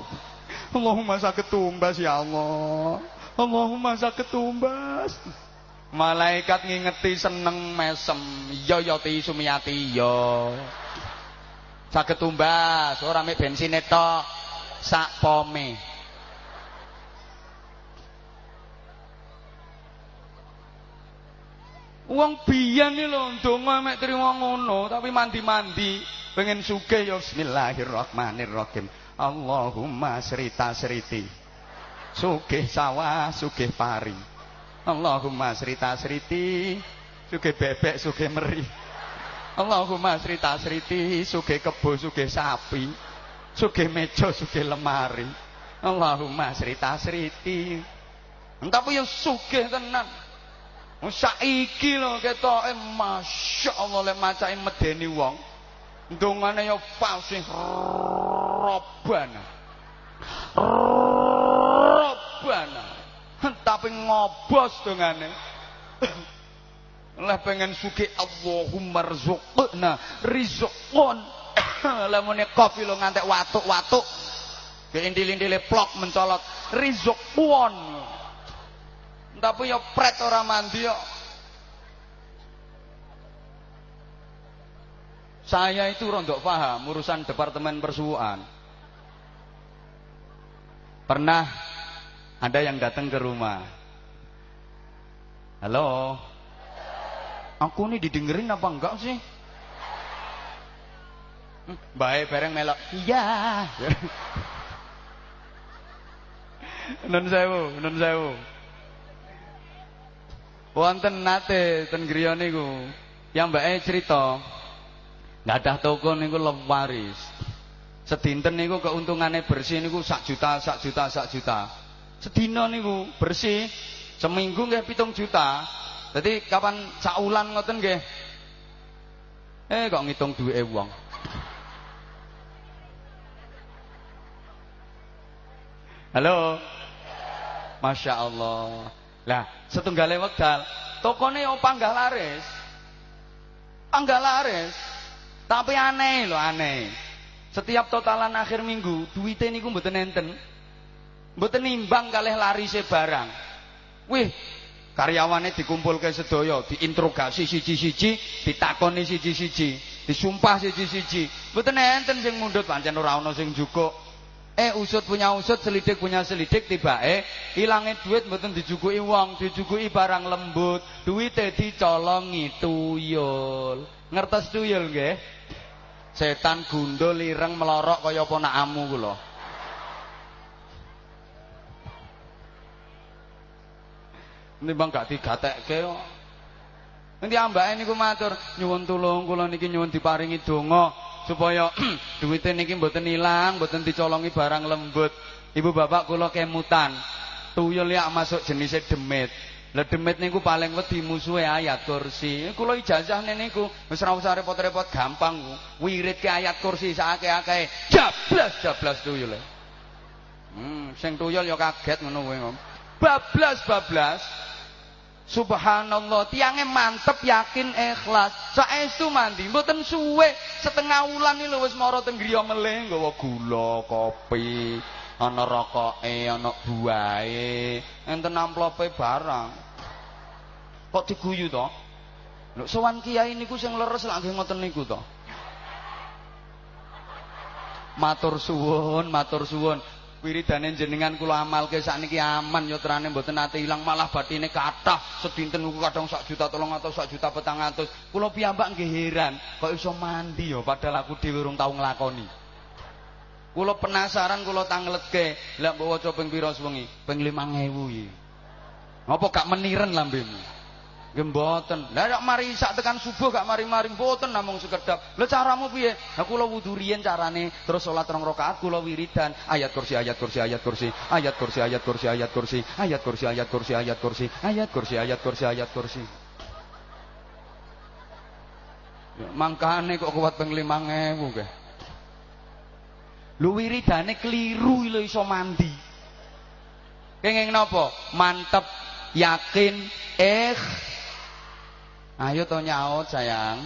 Allahumma sakit tumbas ya Allah. Allahumma sakit tumbas. Malaikat ngingeti seneng mesem. Iya ya ti Sumiati ya. Saged tumbas, ora mek bensin tok. Sak pome. Wong biyen iki lho ndonga mek trimo ngono, tapi mandi-mandi pengen sugih ya bismillahirrahmanirrahim. Allahumma serita seriti. sugih sawah sugih pari Allahumma srita sriti sugih bebek sugih meri Allahumma srita sriti sugih kebo sugih sapi Sugih meja, sugih lemari. Allahumma srita sriti. Tapi yo sugih tenan. Saiki lho ketoke masyaallah lek macake medeni wong. Ndongane yo fasih robana. Robana. Tapi ngobos dongane. Lah pengen suki Allahumma rzuqna rizqon. Lamune kopi lo ngantek watuk-watuk. Ke indil-indile plok mencolot rizqon. Tapi ya pret ora mandi yo. Saya itu rondok paham urusan departemen persuaan. Pernah ada yang datang ke rumah. Halo. Aku nih didengerin apa enggak sih? Hmm, baik bareng melok. Iya. nun sewu, nun sewu. Wonten nate ten griya niku, yang mbak E cerita, nggak ada toko niku lewaris. Sedinten niku keuntungannya bersih niku sak juta, sak juta, sak juta. Sedina niku bersih, seminggu nggih pitung juta. Jadi kapan saulan ngoten nggih? Eh kok ngitung duwe wong. Halo. Masya Allah. Lah, setunggale wekdal, tokone yo panggah laris. Panggah laris. Tapi aneh loh, aneh. Setiap totalan akhir minggu, duitnya niku mboten enten. Mboten nimbang kalih larise barang. Wih, karyawannya dikumpul ke sedaya, diinterogasi siji-siji, ditakoni siji-siji, disumpah siji-siji. Mboten enten sing mundut pancen ora ana sing jukuk. Eh usut punya usut, selidik punya selidik, tiba eh hilangnya duit mboten dijukuki wong, dijukuki barang lembut, duite dicolongi tuyul. Ngertes tuyul nggih? Setan gundul ireng melorok kaya ponakamu kula. Nimbang gak digatekke kok. Nanti ambake niku matur, nyuwun tulung kula niki nyuwun diparingi donga supaya duwite niki mboten ilang, mboten dicolongi barang lembut. Ibu bapak kula kemutan. Tuyul ya masuk jenisnya demit. Lah demit niku paling wedi musuhe ayat kursi. Kula ijazah niku wis ora usah repot-repot gampang. Wirid ke ayat kursi sakake-akeh. Jablas jablas tuyul. Hmm, sing tuyul ya kaget ngono kuwi. Bablas bablas. Subhanallah, tiangnya mantep yakin ikhlas. Saestu mandi, mboten suwe setengah wulan iki lho wis mara teng griya meleh nggawa gula, kopi, ana rokoke, ana buahe, enten amplope barang. Kok diguyu to? Lho sowan kiai niku sing leres lak nggih ngoten niku to. Matur suwun, matur suwun. Wiridane jenengan kula amalke sakniki aman ya terane mboten nate ilang malah batine kathah sedinten niku kadang sak juta tolong atau sak juta petang atus. Kula piyambak nggih heran kok iso mandi ya padahal aku dhewe urung tau nglakoni. Kula penasaran kula tangletke lha mbok waca ping pira sewengi ping 5000 iki. Apa gak meniren lambemu Gemboten. mboten. Lah nek mari isak tekan subuh gak mari-mari mboten namung sekedap. Lah caramu piye? Lah kula wudu riyen carane terus salat rong rakaat kula wiridan. Ayat kursi ayat kursi ayat kursi. Ayat kursi ayat kursi ayat kursi. Ayat kursi ayat kursi ayat kursi. Ayat kursi ayat kursi ayat kursi. Ya, mangkane kok kuat ping 5000 nggih. Lu wiridane keliru lho iso mandi. Kenging napa? Mantep, yakin, eh Ayo to nyaut sayang.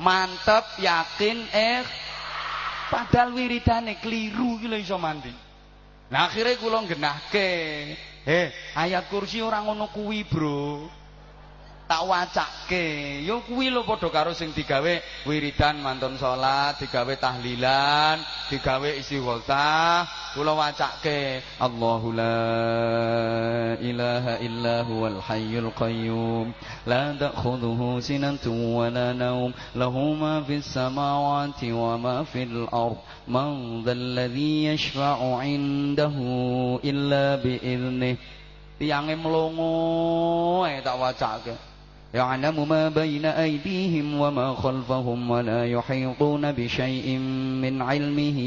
Mantep, yakin, eh padahal wiridane keliru lho iso mandi. Nah akhirnya kula genahke. Eh, ayat kursi ora ngono kuwi, Bro. Tak wacake. Yo kuwi lho padha karo sing digawe wiridan mantun salat, digawe tahlilan, digawe isi gholtah, kula wacake Allahu la ilaha illa huwal hayyul qayyum. La ta'khudhuhu sinatun wa la nawm. Lahu ma fis samawati wa ma fil ard. Man dhal ladzi yashfa'u 'indahu illa bi idnih tiyange mlongo eh tak wacake يعلم ما بين أيديهم وما خلفهم ولا يحيطون بشيء من علمه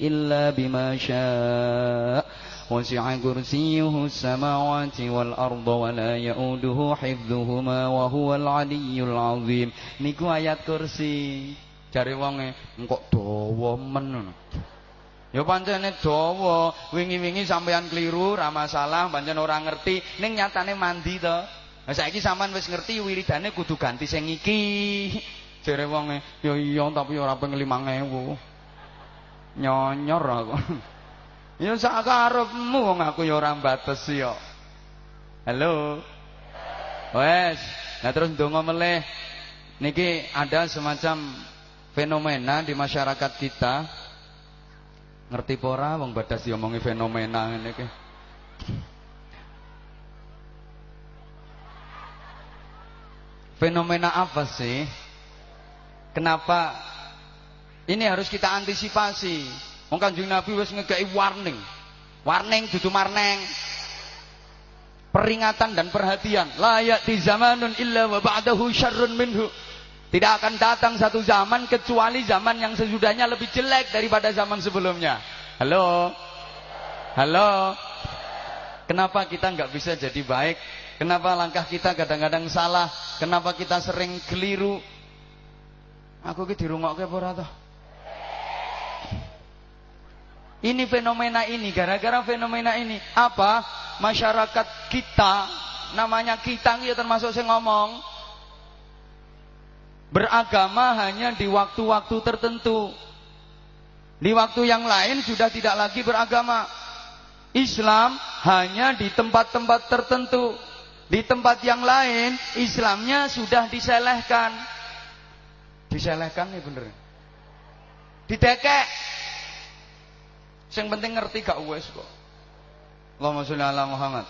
إلا بما شاء وسع كرسيه السماوات والأرض ولا يؤوده حفظهما وهو العلي العظيم نيكو آيات كرسي cari wonge kok dawa men Ya pancene dawa, wingi-wingi sampean keliru, ra masalah, pancen ora ngerti, ning nyatane mandi to. Lah saiki sampean wis ngerti wiridane kudu ganti sing iki. Jare wonge, ya iya tapi ora ping 5000. Nyonyor aku. Ya sak karepmu wong aku ya ora bates ya. Halo. Wes, nah terus ndonga meleh. Niki ada semacam fenomena di masyarakat kita Ngerti pora wong badas diomongi fenomena ngene iki. Fenomena apa sih? Kenapa ini harus kita antisipasi? Wong Kanjeng Nabi wis ngekei warning. Warning dudu marneng. Peringatan dan perhatian. Layak di zamanun illa wa ba'dahu syarrun minhu. Tidak akan datang satu zaman kecuali zaman yang sesudahnya lebih jelek daripada zaman sebelumnya. Halo? Halo? Kenapa kita nggak bisa jadi baik? Kenapa langkah kita kadang-kadang salah? Kenapa kita sering keliru? Aku ki dirungokke apa ora Ini fenomena ini, gara-gara fenomena ini apa? Masyarakat kita, namanya kita ya termasuk saya ngomong, Beragama hanya di waktu-waktu tertentu. Di waktu yang lain sudah tidak lagi beragama. Islam hanya di tempat-tempat tertentu. Di tempat yang lain Islamnya sudah diselehkan. Diselehkan nih bener. Didekek. Yang penting ngerti gak wes kok. Allahumma sholli ala Muhammad.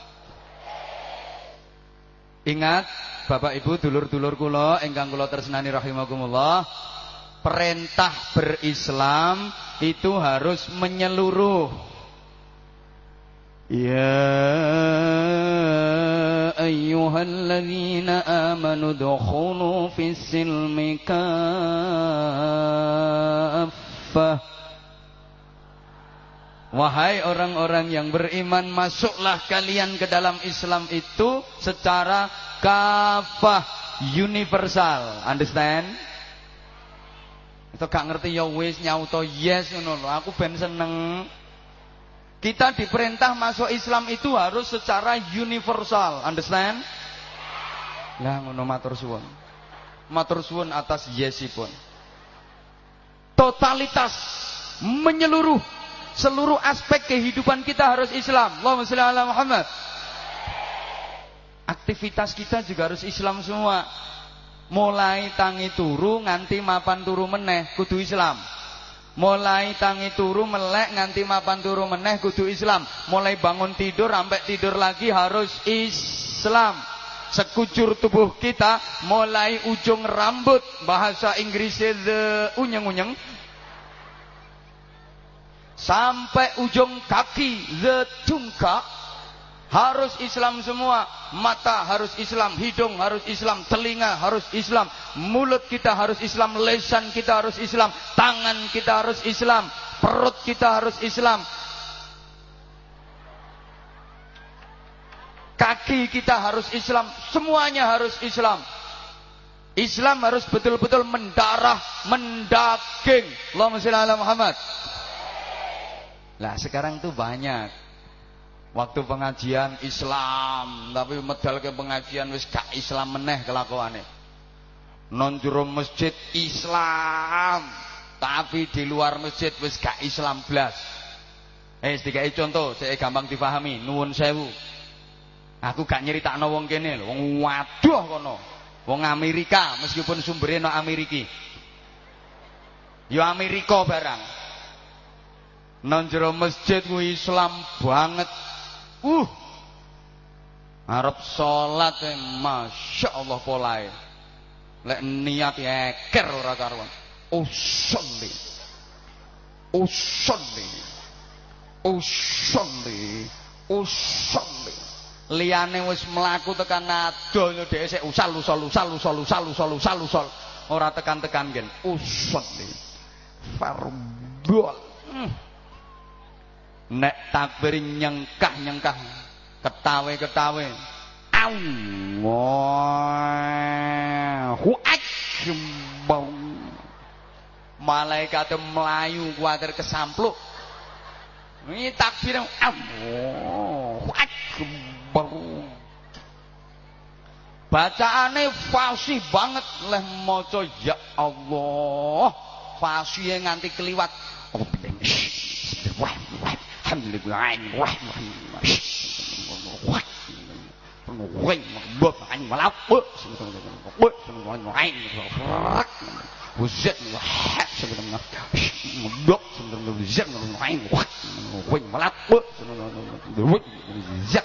Ingat Bapak Ibu dulur-dulur kula ingkang kula tresnani rahimakumullah, perintah berislam itu harus menyeluruh. Ya ayyuhalladzina amanu dukhulu fis silmi kaffah Wahai orang-orang yang beriman, masuklah kalian ke dalam Islam itu secara kafah universal. Understand? Itu gak ngerti ya wis nyauto yes ngono. Aku ben seneng. Kita diperintah masuk Islam itu harus secara universal. Understand? Lah ngono matur suwun. Matur suwun atas yesipun. Totalitas menyeluruh Seluruh aspek kehidupan kita harus Islam. Allahumma sholli ala Muhammad. Aktivitas kita juga harus Islam semua. Mulai tangi turu nganti mapan turu meneh kudu Islam. Mulai tangi turu melek nganti mapan turu meneh kudu Islam. Mulai bangun tidur sampai tidur lagi harus Islam. Sekujur tubuh kita mulai ujung rambut bahasa Inggrisnya the unyeng-unyeng sampai ujung kaki the tungka harus Islam semua. Mata harus Islam. Hidung harus Islam. Telinga harus Islam. Mulut kita harus Islam. Lesan kita harus Islam. Tangan kita harus Islam. Perut kita harus Islam. Kaki kita harus Islam. Semuanya harus Islam. Islam harus betul-betul mendarah mendaging. Allahumma sholli ala Muhammad. Lah sekarang tuh banyak waktu pengajian Islam, tapi medal ke pengajian wis gak Islam meneh kelakuane. Non jero masjid Islam, tapi di luar masjid wis gak Islam blas. Eh, dikai contoh, saya gampang dipahami, nuwun sewu. Aku gak nyeritakno wong kene wong waduh kono. Wong Amerika meskipun sumbernya no Ameriki. Yo Amerika barang. nang jero masjid ku Islam banget. Uh. Arab salat e masyaallah polae. Lek niat eker ora karuan. Usolli. Usolli. Usolli. Usolli. liyane wis mlaku tekan donya dhek sik usal usal usal usal usal usal usal usal ora tekan-tekan gen iki farbol hmm. Nek takbir nyengkah nyengkah ketawe ketawe Allahu akbar. Malaikat melayu kuatir kesampluk. Ini takbir Allahu akbar. Bacaane fasih banget. Leh maca ya Allah. Fasih nganti keliwat oh thành là anh quá quát nó quanh nó bớt anh mà lóc bớt xong xong nó bớt xong nó nó anh nó nó giận nó hát xong nó nó bớt xong nó nó giận nó nó anh quát nó quanh mà lóc bớt xong nó nó nó giận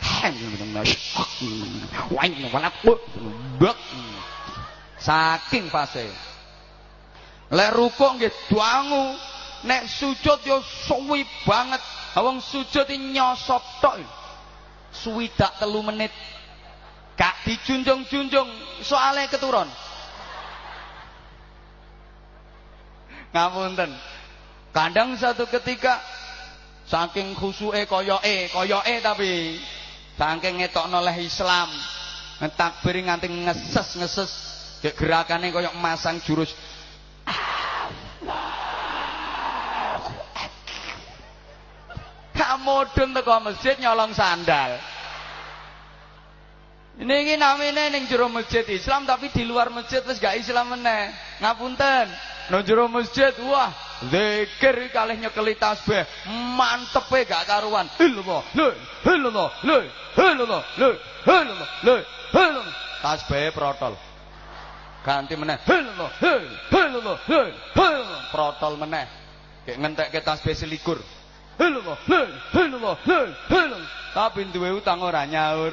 hát xong nó nó anh nó mà lóc bớt nó bớt saking fase le rukuk nggih duangu nek sujud yo suwi banget. Wong sujud nyosop tok. Suwidak telu menit. Gak dijunjung-junjung. Soalnya keturun. Ngapunten. Kadang satu ketika saking khusuke koyoke koyoke tapi saking ngetokno leh Islam ngetakbir nganti ngeses-ngeses gerakane koyok masang jurus Kamudun teko masjid nyolong sandal. Ini ini namanya ning jero masjid Islam tapi di luar masjid terus gak Islam meneh. Ngapunten. Nang jero masjid wah zikir kalih nyekeli tasbih mantepe gak karuan. Illallah, la illallah, la illallah, la illallah, la illallah. Tasbih protol. Ganti meneh. Illallah, illallah, illallah. Protol meneh. Kayak ngentekke tasbih selikur. Tapi duwe utang ora nyaur.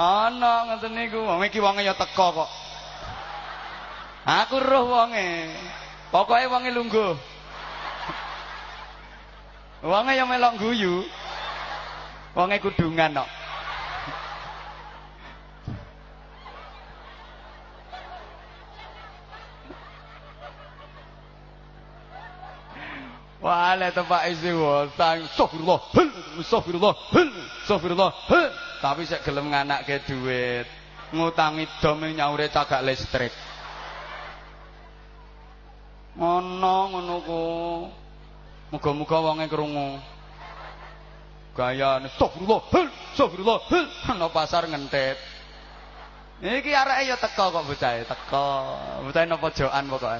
Ana ngoten niku, wong iki wonge ya teko kok. Aku roh wonge. Pokoke wonge lungguh. Wonge yang melok guyu. Wonge kudungan kok. Wale tempat isi sang Astagfirullah. Astagfirullah. Astagfirullah. Tapi saya gelem nganakke duit. Ngutangi dom nyaure cagak listrik. ngono ngono ku muga-muga wonge krungu gayane astagfirullah astagfirullah ana pasar ngentet iki areke ya teko kok bocahe teko bocahe napa jokan pokoke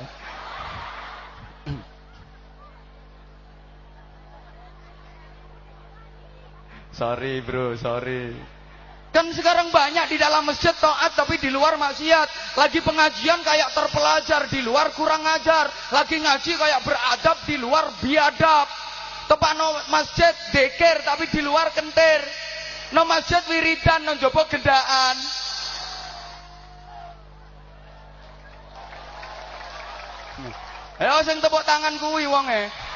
sorry bro sorry Kan sekarang banyak di dalam masjid taat tapi di luar maksiat. Lagi pengajian kayak terpelajar, di luar kurang ajar. Lagi ngaji kayak beradab, di luar biadab. Tepak no masjid deker tapi di luar kentir. No masjid wiridan, no jopo gendaan. Ayo sing tepuk tangan kuwi wonge.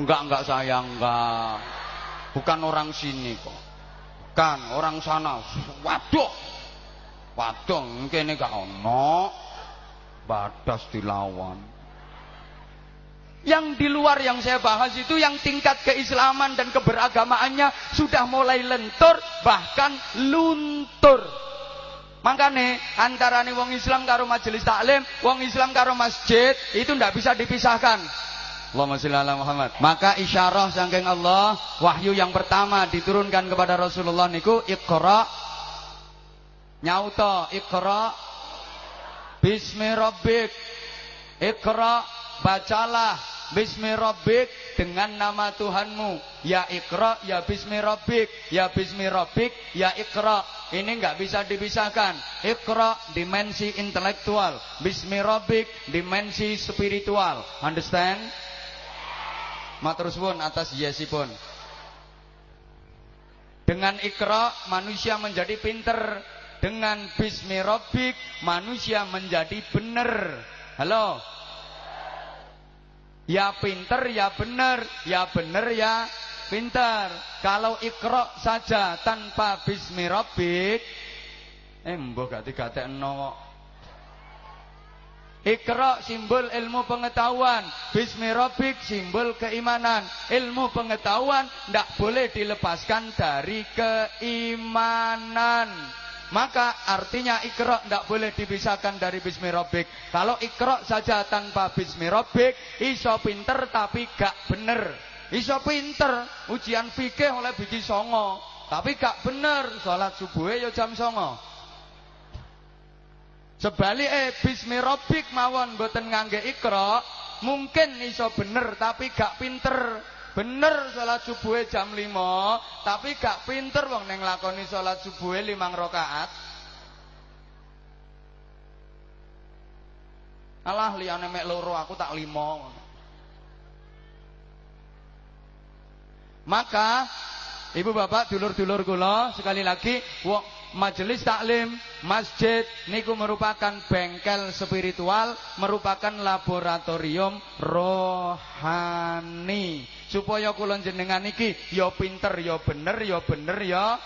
Enggak, enggak sayang, enggak. Bukan orang sini kok. Bukan, orang sana. Waduh. Waduh, ini gak ono. Badas dilawan. Yang di luar yang saya bahas itu yang tingkat keislaman dan keberagamaannya sudah mulai lentur bahkan luntur. Makanya antara nih wong Islam karo majelis taklim, wong Islam karo masjid itu ndak bisa dipisahkan. Allahumma sholli ala Muhammad. Maka isyarah saking Allah, wahyu yang pertama diturunkan kepada Rasulullah niku Iqra. Nyauta Iqra Bismi rabbik. Iqra bacalah Bismi rabbik dengan nama Tuhanmu. Ya Iqra, ya Bismi rabbik, ya Bismi rabbik, ya Iqra. Ini nggak bisa dipisahkan. Iqra dimensi intelektual, Bismi rabbik dimensi spiritual. Understand? Matur suwun atas yesipun. Dengan ikra manusia menjadi pinter, Dengan bismi rabbik manusia menjadi benar. Halo. Ya pinter, ya benar, ya benar, ya pinter. Kalau ikro saja tanpa bismi rabbik, eh mbok gak digatekno Ikra simbol ilmu pengetahuan, bismi rabbik simbol keimanan. Ilmu pengetahuan tidak boleh dilepaskan dari keimanan. Maka artinya ikra tidak boleh dipisahkan dari bismi rabbik. Kalau ikra saja tanpa bismi rabbik, iso pinter tapi gak bener. Iso pinter, ujian fikih oleh biji songo. Tapi gak bener, sholat subuh ya jam songo. Eh bismi rabbik mawon boten ngangge ikra, mungkin iso bener tapi gak pinter. Bener salat subuh jam 5, tapi gak pinter wong neng lakoni salat subuh 5 rakaat. Alah liyane mek loro aku tak limo. Maka Ibu bapak dulur-dulur kula sekali lagi wong majelis taklim, masjid niku merupakan bengkel spiritual, merupakan laboratorium rohani. Supaya kula jenengan iki ya pinter, ya bener, ya bener, ya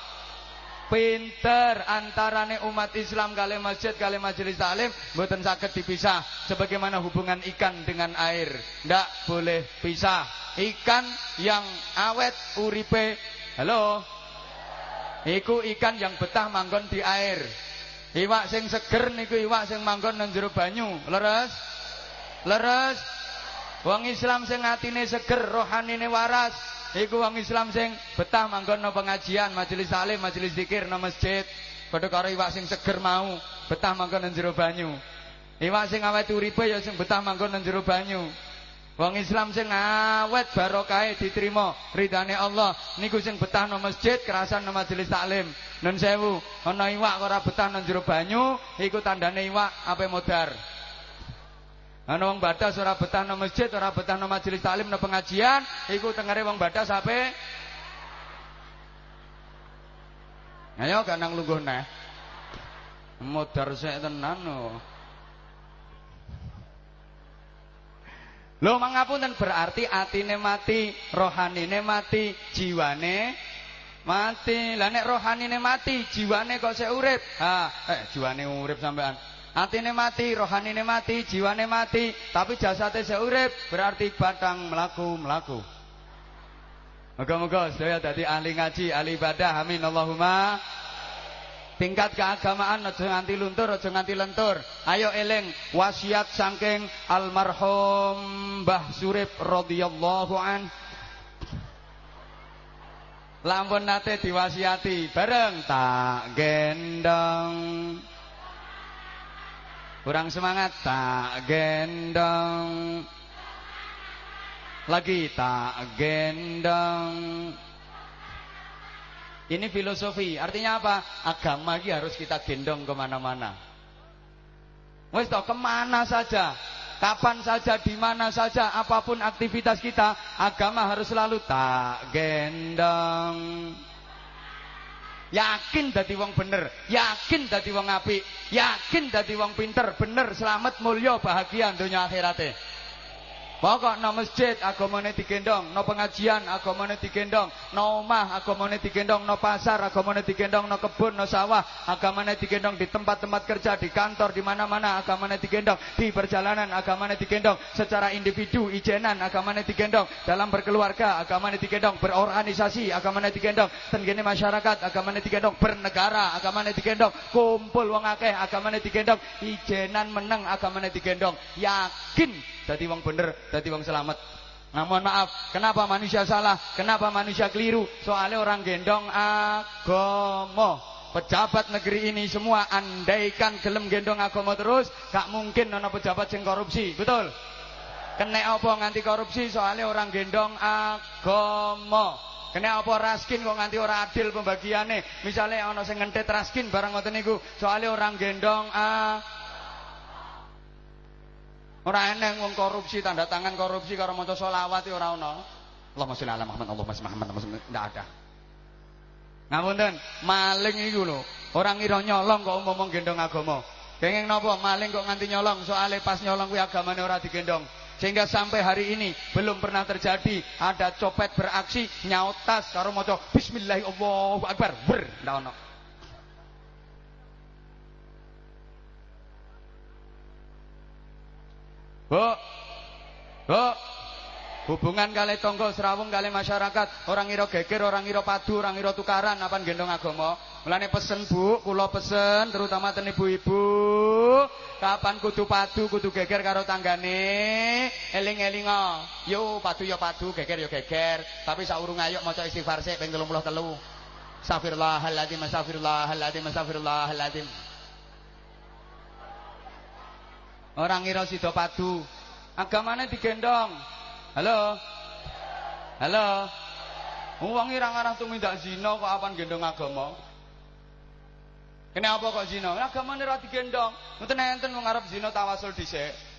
pinter. Antarane umat Islam kali masjid kali majelis taklim mboten saged dipisah. Sebagaimana hubungan ikan dengan air. Ndak boleh pisah. Ikan yang awet uripe. Halo Iku ikan yang betah manggon di air. Iwak sing seger niku iwak sing manggon nang jero banyu. Leres? Leres? Wong Islam sing atine seger, rohanine waras. Iku wong Islam sing betah manggon no pengajian, majelis salim, majelis zikir no masjid. Padha karo iwak sing seger mau, betah manggon nang jero banyu. Iwak sing awet uripe ya sing betah manggon nang jero banyu. Wong Islam sing awet barokah diterima ridane Allah. Niku sing betah no masjid kerasan no majelis taklim. Nun sewu ana iwak ora betah nang jero banyu iku tandane iwak ape modar. Ana wong badas ora betah no masjid ora betah no majelis taklim no pengajian iku tengere wong badas ape? Ayo gak nang lungguh neh. Modar sik tenan no. Lho mangapunten berarti atine mati, rohanine mati, jiwane mati. Lah nek rohanine mati, jiwane kok sik urip. Ha, eh jiwane urip sampean. Atine mati, rohanine mati, jiwane mati, tapi jasate sik urip, berarti batang melaku-melaku. Moga-moga sedaya dadi ahli ngaji, ahli ibadah. Amin Allahumma tingkat keagamaan aja nganti luntur aja nganti lentur. Ayo eling wasiat saking almarhum Mbah Surip radhiyallahu an. Lampun nate diwasiati bareng tak gendong. Kurang semangat tak gendong. Lagi tak gendong ini filosofi. Artinya apa? Agama ini harus kita gendong ke mana-mana. Wes toh ke mana saja, kapan saja, di mana saja, apa pun aktivitas kita, agama harus selalu tak gendong. Yakin dadi wong bener, yakin dadi wong apik, yakin dadi wong pinter, bener, selamat, mulya, bahagia dunia akhiratnya. Pokok no masjid agamane digendong, no pengajian agamane digendong, no omah agamane digendong, no pasar agamane digendong, no kebun, no sawah agamane digendong di tempat-tempat kerja, di kantor, di mana-mana agamane digendong, di perjalanan agamane digendong, secara individu ijenan agamane digendong, dalam berkeluarga agamane digendong, berorganisasi agamane digendong, tenggene masyarakat agamane digendong, bernegara agamane digendong, kumpul wong akeh agamane digendong, ijenan meneng agamane digendong. Yakin jadi wong bener, jadi wong selamat. Nah maaf, kenapa manusia salah? Kenapa manusia keliru? Soalnya orang gendong agama. Pejabat negeri ini semua andaikan gelem gendong agama terus, gak mungkin nono pejabat yang korupsi, betul? Kena apa nganti korupsi soalnya orang gendong agama. Kena apa raskin kok nganti orang adil pembagiannya. Misalnya ono sing raskin barang ngoten niku, soalnya orang gendong agama. Ora eneng wong korupsi, tanda tangan korupsi karo maca selawat ora ono. Allahumma sholli ala Muhammad, Allahumma Muhammad, Allahumma ndak ada. Ngapunten, maling iku lho. Orang ngira nyolong kok ngomong gendong agama. Kenging napa maling kok nganti nyolong soalnya pas nyolong kuwi agamane ora digendong. Sehingga sampai hari ini belum pernah terjadi ada copet beraksi nyaut tas karo maca bismillahirrahmanirrahim. Ber, ndak ono. Bu. Bu. Hubungan kali tonggo serawung kali masyarakat, orang iro geger, orang iro padu, orang iro tukaran, apa gendong agama. Mulane pesen Bu, kula pesen terutama ten ibu-ibu, kapan kudu padu, kudu geger karo tanggane, eling-eling Yo padu yo padu, geger yo geger, tapi saurung ayo maca istighfar sik ping 33. Astagfirullahaladzim, astagfirullahaladzim, astagfirullahaladzim. Orang ngira sida padu. Agamane digendong. Halo. Halo. Wong ora ngarah tumindak zina kok apan gendong agama. Kenapa kok zina? Agamane ora digendong. Mboten enten wong arep zina tawasul dhisik.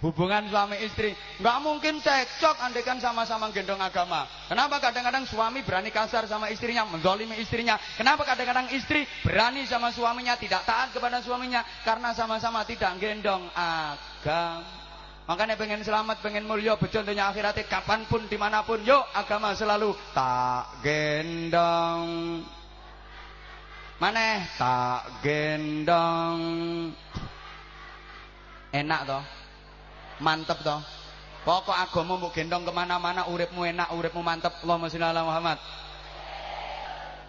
Hubungan suami istri nggak mungkin cekcok andekan sama-sama gendong agama. Kenapa kadang-kadang suami berani kasar sama istrinya, mendolimi istrinya? Kenapa kadang-kadang istri berani sama suaminya, tidak taat kepada suaminya? Karena sama-sama tidak gendong agama. Makanya pengen selamat, pengen mulia, dunia akhiratnya kapan pun, di mana pun. Yuk agama selalu tak gendong. Mana? Tak gendong. Enak toh? Mantep toh? Pokok agama mau gendong ke mana-mana, uripmu enak, uripmu mantep. Allahumma sholli ala Muhammad.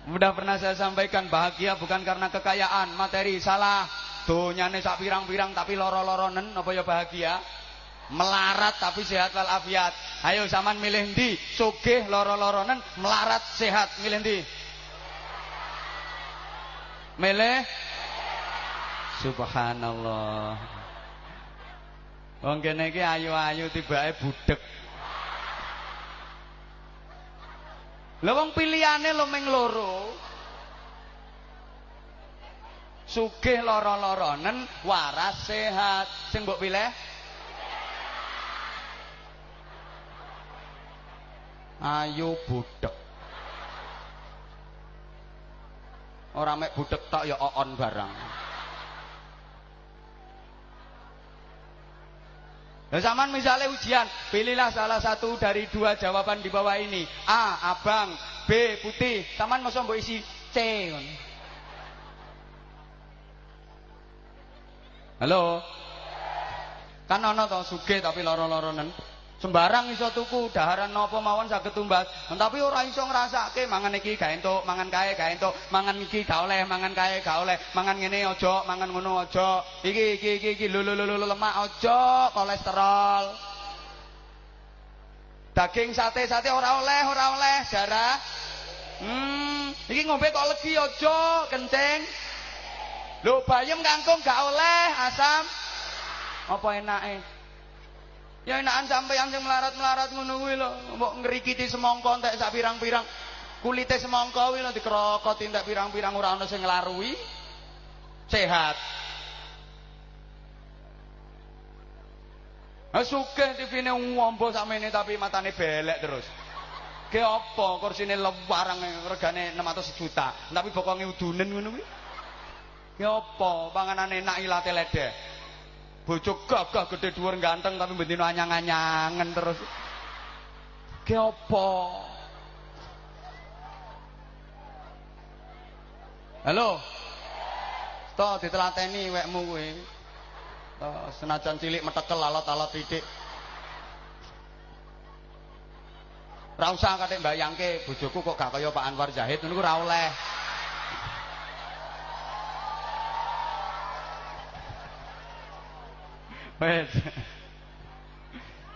Sudah pernah saya sampaikan bahagia bukan karena kekayaan, materi salah. Donyane sak pirang-pirang tapi loro-loronen apa ya bahagia? melarat tapi sehat walafiat. Ayo zaman milih ndi? Sugih loro-loronen, melarat sehat milih ndi? Milih Subhanallah. Wong kene iki ayu-ayu tibake budek. Lah wong pilihane lo ming loro. Sugih loro-loronen, waras sehat. Sing mbok pilih? ayo budek orang mek budek tak ya oon barang Nah, zaman misalnya ujian, pilihlah salah satu dari dua jawaban di bawah ini. A, abang, B, putih. Taman masa mbok isi C. Halo. Kan ana to sugih tapi loro-loronen. Sembarang iso tuku, daharan napa mawon saged tumbas. Tapi ora iso ngrasake mangan iki gak entuk, mangan kae gak entuk, mangan iki gak oleh, mangan kae gak oleh, mangan ngene aja, mangan ngono aja. Iki iki iki iki lho lemak aja, kolesterol. Daging sate-sate ora oleh, ora oleh, darah. Hmm, iki ngombe kok legi aja, kencing. Lho bayem kangkung gak oleh, asam. Apa enake? Ya enakan sampeyan sing melarat-melarat ngono kuwi lho, mbok ngrikiti semangka entek sak pirang-pirang. Kulite semangka kuwi lho dikrokoti entek pirang-pirang ora ana sing nglarui. Sehat. Ah sugih TV-ne ngombo sakmene tapi matane belek terus. Ke apa kursine lewarang regane 600 juta, tapi bokonge udunen ngono kuwi. Ke apa panganan enak ilate ledeh. Bojo gagah gede dhuwur ganteng tapi bendino anyang-anyangen terus. Ki apa? Halo. To ditelateni wekmu kuwi. Senajan cilik metekel alot-alot titik. Ora usah katik mbayangke bojoku kok gak kaya Pak Anwar Zahid ngono ku ora oleh. Wes.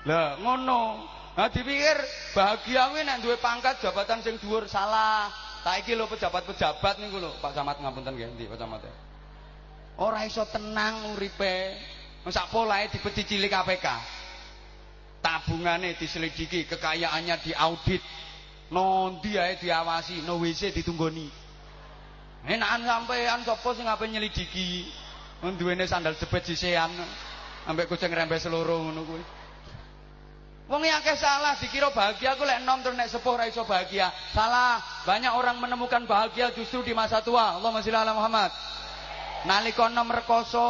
Lah ngono. Nah dipikir bahagia kuwi nek duwe pangkat jabatan sing dhuwur salah. Saiki lho pejabat-pejabat niku lho Pak Camat ngapunten nggih ndi Pak Camat. Ora iso tenang uripe. Sak polahe dipeci cilik KPK. Tabungane diselidiki, kekayaannya diaudit. Nondi ae diawasi, no WC ditunggoni. Enakan sampean sapa sing ape nyelidiki? Duwene sandal jepit sisean. Ambek kucing rembes seluruh ngono kuwi. Wong akeh salah dikira bahagia aku lek enom terus nek sepuh ra iso bahagia. Salah. Banyak orang menemukan bahagia justru di masa tua. Allahumma sholli ala Muhammad. Nalika enom rekoso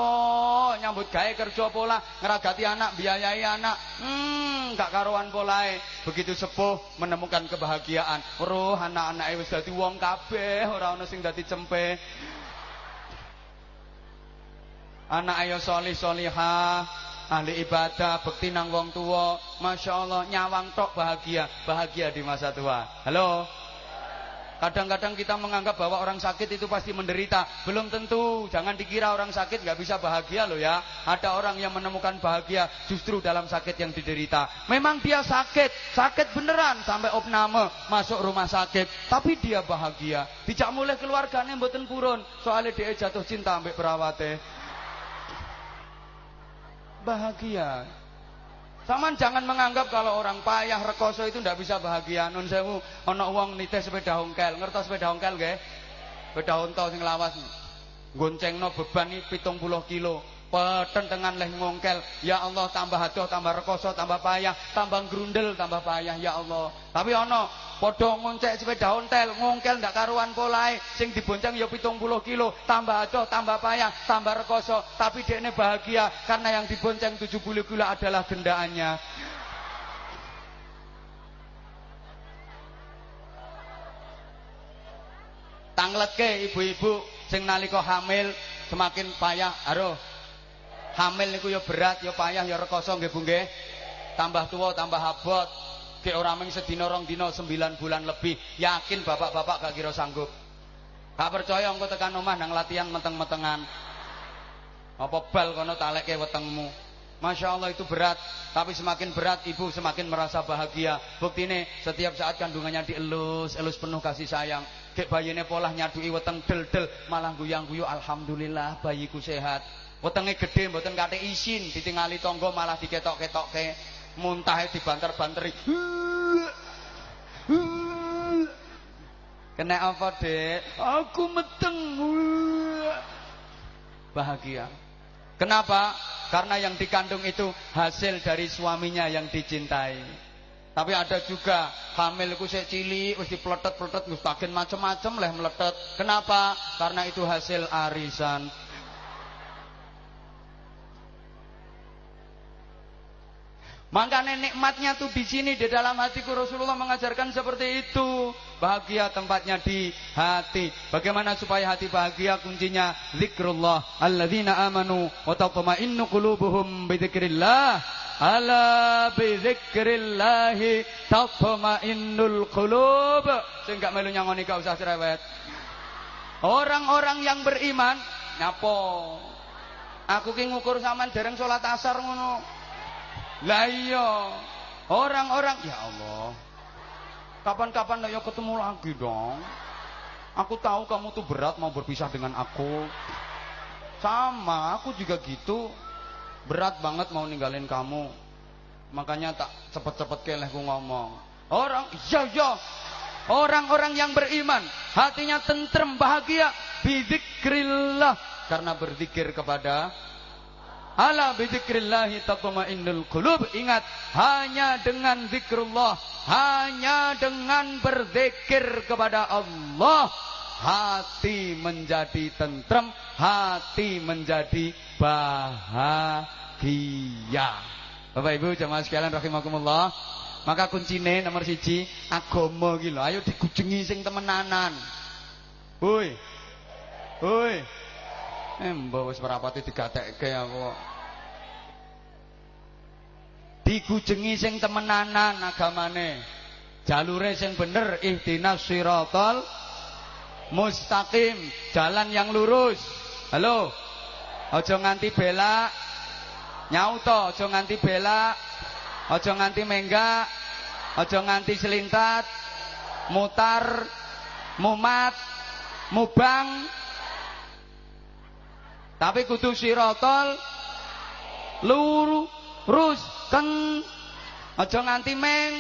nyambut gawe kerja pola ngeragati anak, biayai anak. Hmm, gak karuan polae. Begitu sepuh menemukan kebahagiaan. Roh anak-anake wis dadi wong kabeh, ora ana sing dadi cempe. Anak ayo solih solihah ahli ibadah, bekti nang wong tua, masya Allah nyawang tok bahagia, bahagia di masa tua. Halo. Kadang-kadang kita menganggap bahwa orang sakit itu pasti menderita. Belum tentu. Jangan dikira orang sakit nggak bisa bahagia loh ya. Ada orang yang menemukan bahagia justru dalam sakit yang diderita. Memang dia sakit, sakit beneran sampai opname masuk rumah sakit. Tapi dia bahagia. Tidak mulai keluarganya mboten purun. Soalnya dia jatuh cinta sampai perawatnya bahagia. Saman jangan menganggap kalau orang payah rekoso itu tidak bisa bahagia. Nun sewu ana wong nitih sepeda hongkel, ngertos sepeda hongkel nggih? Sepeda onto sing lawas. Goncengno beban iki 70 kilo. Petentengan leh ngongkel. Ya Allah tambah adoh, tambah rekoso, tambah payah, tambah grundel, tambah payah ya Allah. Tapi ana Padha ngoncek sepeda ontel, ngongkel ndak karuan polae, sing dibonceng ya 70 kilo, tambah adoh, tambah payah, tambah rekoso, tapi dekne bahagia karena yang dibonceng 70 kilo adalah gendaannya. Tangletke ibu-ibu sing nalika hamil semakin payah, aduh. Hamil niku ya berat, ya payah, ya rekoso nggih Bu nggih. Tambah tua, tambah abot, Dek ora mung sedina rong dina 9 bulan lebih. Yakin bapak-bapak gak kira sanggup. Gak percaya engko tekan omah nang latihan meteng-metengan. Apa bal kono talekke wetengmu. Masya Allah itu berat, tapi semakin berat ibu semakin merasa bahagia. Bukti ini setiap saat kandungannya dielus, elus penuh kasih sayang. Kek bayine polah nyadui weteng del-del, malah guyang-guyu alhamdulillah bayiku sehat. Wetenge gede mboten kate isin, ditingali tonggo malah diketok-ketokke muntah dibanter-banteri. Kena apa, Dek? Aku meteng. Bahagia. Kenapa? Karena yang dikandung itu hasil dari suaminya yang dicintai. Tapi ada juga hamil ku sik cilik wis dipletet-pletet wis macam-macam leh meletet. Kenapa? Karena itu hasil arisan. Makanya nikmatnya tuh di sini di dalam hatiku Rasulullah mengajarkan seperti itu. Bahagia tempatnya di hati. Bagaimana supaya hati bahagia? Kuncinya zikrullah. Alladzina amanu wa tatma'innu qulubuhum bi dzikrillah. Ala bi dzikrillah tatma'innul qulub. Sing gak melu nyangoni gak usah cerewet. Orang-orang yang beriman nyapo. Aku ki ngukur sampean dereng salat asar ngono. Lah iya. Orang-orang ya Allah. Kapan-kapan ya ketemu lagi dong. Aku tahu kamu tuh berat mau berpisah dengan aku. Sama, aku juga gitu. Berat banget mau ninggalin kamu. Makanya tak cepet-cepet kelehku ngomong. Orang, iya iya. Orang-orang yang beriman, hatinya tentrem, bahagia, bidzikrillah karena berzikir kepada Ala bidzikrillahi tatma'innul qulub. Ingat, hanya dengan zikrullah, hanya dengan berzikir kepada Allah, hati menjadi tentrem, hati menjadi bahagia. Bapak Ibu jemaah sekalian rahimakumullah. Maka kuncine nomor siji agama iki lho. Ayo dikujengi sing temenanan. Woi. Woi. Eh mbok wis merapati digatekke aku. Dikujengi sing temenanan agamane. Jalure sing bener ihdinas siratal mustaqim, jalan yang lurus. Halo. Aja nganti belak. Nyauto, aja nganti belak. Aja nganti menggak. Aja nganti selintat. Mutar, mumat, mubang, tapi kudu sirotol lurus kan aja nganti meng.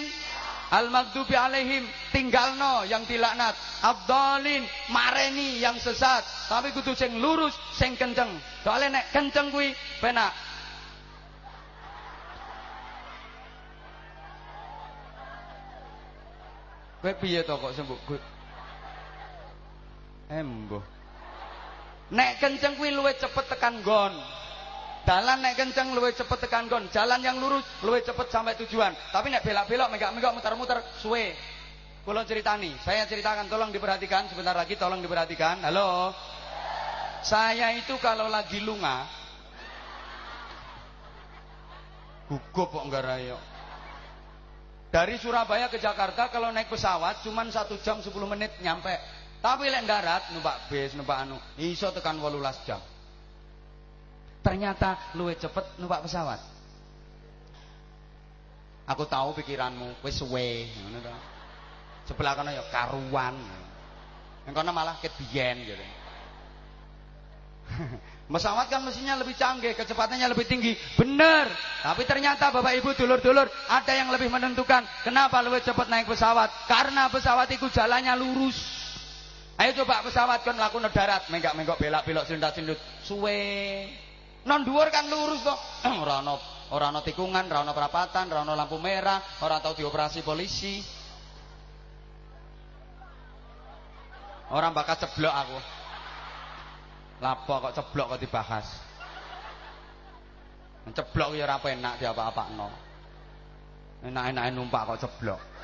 Al maghdubi alaihim tinggalno yang dilaknat. Abdalin mareni yang sesat. Tapi kudu sing lurus sing kenceng. Soalnya nek kenceng kuwi penak. Kowe piye to kok sembuk? Gut? Embo. Nek kenceng kuwi luwih cepet tekan gon. Dalan nek kenceng luwih cepet tekan gon. Jalan yang lurus luwih cepet sampai tujuan. Tapi nek belok-belok megak-megak muter-muter suwe. Kula ceritani, saya ceritakan tolong diperhatikan sebentar lagi tolong diperhatikan. Halo. Saya itu kalau lagi lunga gugup kok enggak rayo. Dari Surabaya ke Jakarta kalau naik pesawat cuma satu jam 10 menit nyampe. Tapi lek darat numpak bis, numpak anu, iso tekan 18 jam. Ternyata luwe cepet numpak pesawat. Aku tahu pikiranmu, wis suwe, ngono to. Sebelah kono ya karuan. Yang kono malah ket biyen gitu. Pesawat kan mesinnya lebih canggih, kecepatannya lebih tinggi. Benar. Tapi ternyata Bapak Ibu dulur-dulur ada yang lebih menentukan. Kenapa lebih cepat naik pesawat? Karena pesawat itu jalannya lurus. Ayo coba pesawat laku darat, menggak-menggok belak-belok sindut-sindut. Suwe. Non dhuwur kan lurus kok. Ora ono ora ono tikungan, ora ono perapatan, ora ono lampu merah, ora tau dioperasi polisi. Orang bakal ceblok aku. Lapo kok ceblok kok dibahas. Ceblok ya ora enak diapa-apakno. Enak-enake numpak kok ceblok.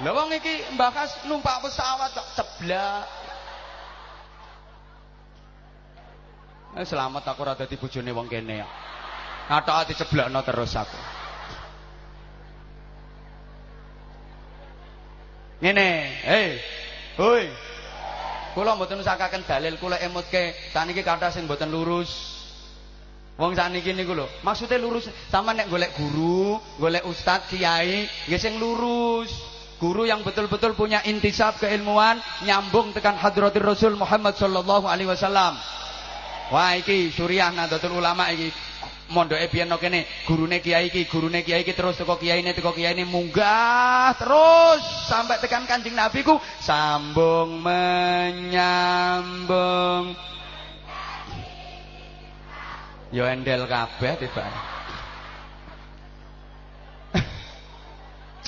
Lah wong iki mbahas numpak pesawat kok ceblok. Eh selamat aku ora dadi bojone wong kene ya. Kathok diceblokno terus aku. Ngene, hei. Hoi. Kula mboten usakaken dalil, kula emutke saniki kathah sing mboten lurus. Wong saniki niku lho, maksude lurus. Sama nek golek guru, golek ustaz, kiai, nggih sing lurus. Guru yang betul-betul punya intisab keilmuan nyambung tekan hadratir Rasul Muhammad sallallahu alaihi wasallam. Wah iki Suriah Nahdlatul Ulama iki. Mondoke biyen kene gurune kiai iki gurune kiai iki terus teko kiyaine teko kiyaine munggah terus sampai tekan Kanjeng Nabi ku sambung menyambung. Yo endel kabeh tiba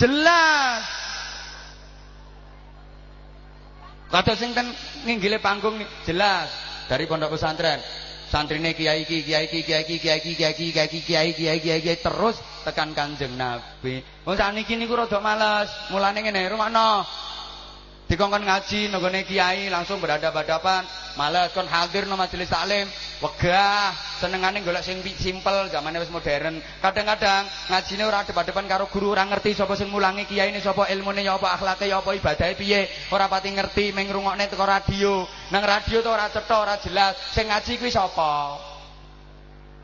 jelas kata sing ten nginggile panggung jelas dari pondok pesantren santrine kiai iki kiai iki kiai iki kiai iki kiai iki kiai iki kiai kiai kiai kiai terus tekan Kanjeng Nabi. Wong sakniki niku rada males, mulane ngene rumakno. Dikongkon ngaji nggone kiai langsung berhadapan-hadapan, males kon hadir no majelis taklim, wegah, senengane golek sing simpel, zamane wis modern. Kadang-kadang ngajine ora depan-depan karo guru, ora ngerti sapa sing mulangi kiyaine sapa, ilmune ya apa, akhlake ya apa, ibadahe piye, ora pati ngerti, meng ngrungokne teko radio. Nang radio to ora cetha, ora jelas. Sing ngaji kuwi sapa?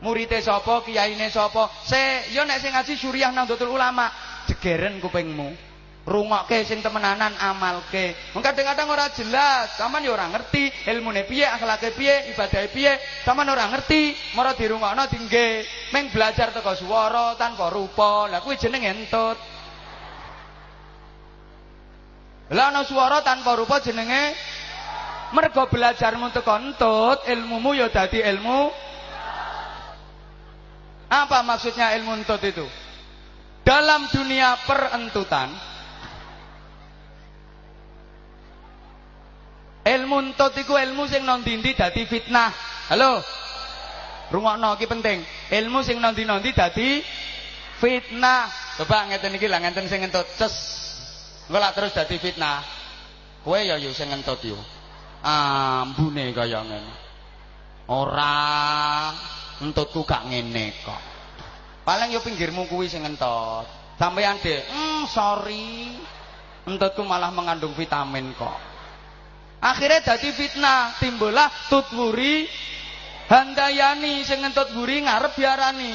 Murite sapa, kiyaine sapa? Se, yo nek sing ngaji Suriah Nahdlatul Ulama, jegeren kupingmu. Rungokke sing temenanan amalke. Wong kadang-kadang ora jelas, sampean ya ora ngerti ilmune piye, akhlake piye, ibadahe piye, sampean ora ngerti, mara dirungokno dingge. Meng belajar teko swara tanpa rupa. Lah jeneng entut. Lah ana swara tanpa rupa jenenge mergo belajarmu teko entut, ilmumu ya dadi ilmu. Apa maksudnya ilmu entut itu? Dalam dunia perentutan, Ilmu entut iku ilmu sing nang ndi dadi fitnah. Halo. Rungokno iki penting. Ilmu sing nang ndi dadi fitnah. Coba ngeten iki lah ngeten sing entut. Ces. Engko terus dadi fitnah. Kowe ya yo sing entut yo. Ambune kaya ngene. Ora entutku gak ngene kok. Paling yo pinggirmu kuwi sing entut. Sampeyan, Dek. Hmm, sorry. Entutku malah mengandung vitamin kok. Akhirnya jadi fitnah, timbullah tutwuri handayani sing ngentut buri ngarep biarani.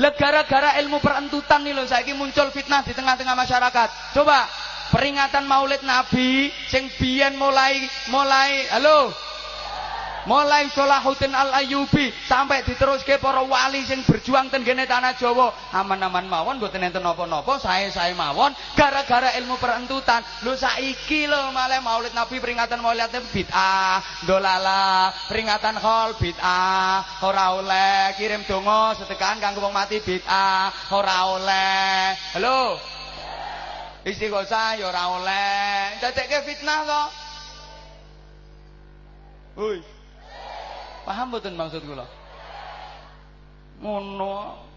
Gara-gara ilmu perentutan nih loh saiki muncul fitnah di tengah-tengah masyarakat. Coba peringatan Maulid Nabi sing biyen mulai mulai halo Mulai Salahuddin Al-Ayyubi sampai diteruske para wali sing berjuang ten kene tanah Jawa. Aman-aman mawon mboten enten napa-napa, sae-sae mawon gara-gara ilmu perentutan. Lho saiki lho malah Maulid Nabi peringatan Maulid bid'ah, dolala, peringatan khol bid'ah, ora oleh kirim donga sedekahan kanggo wong mati bid'ah, ora oleh. Halo. Istighosah ya ora oleh. Dadekke fitnah to. Hoi. Paham mboten maksud kula? Ngono.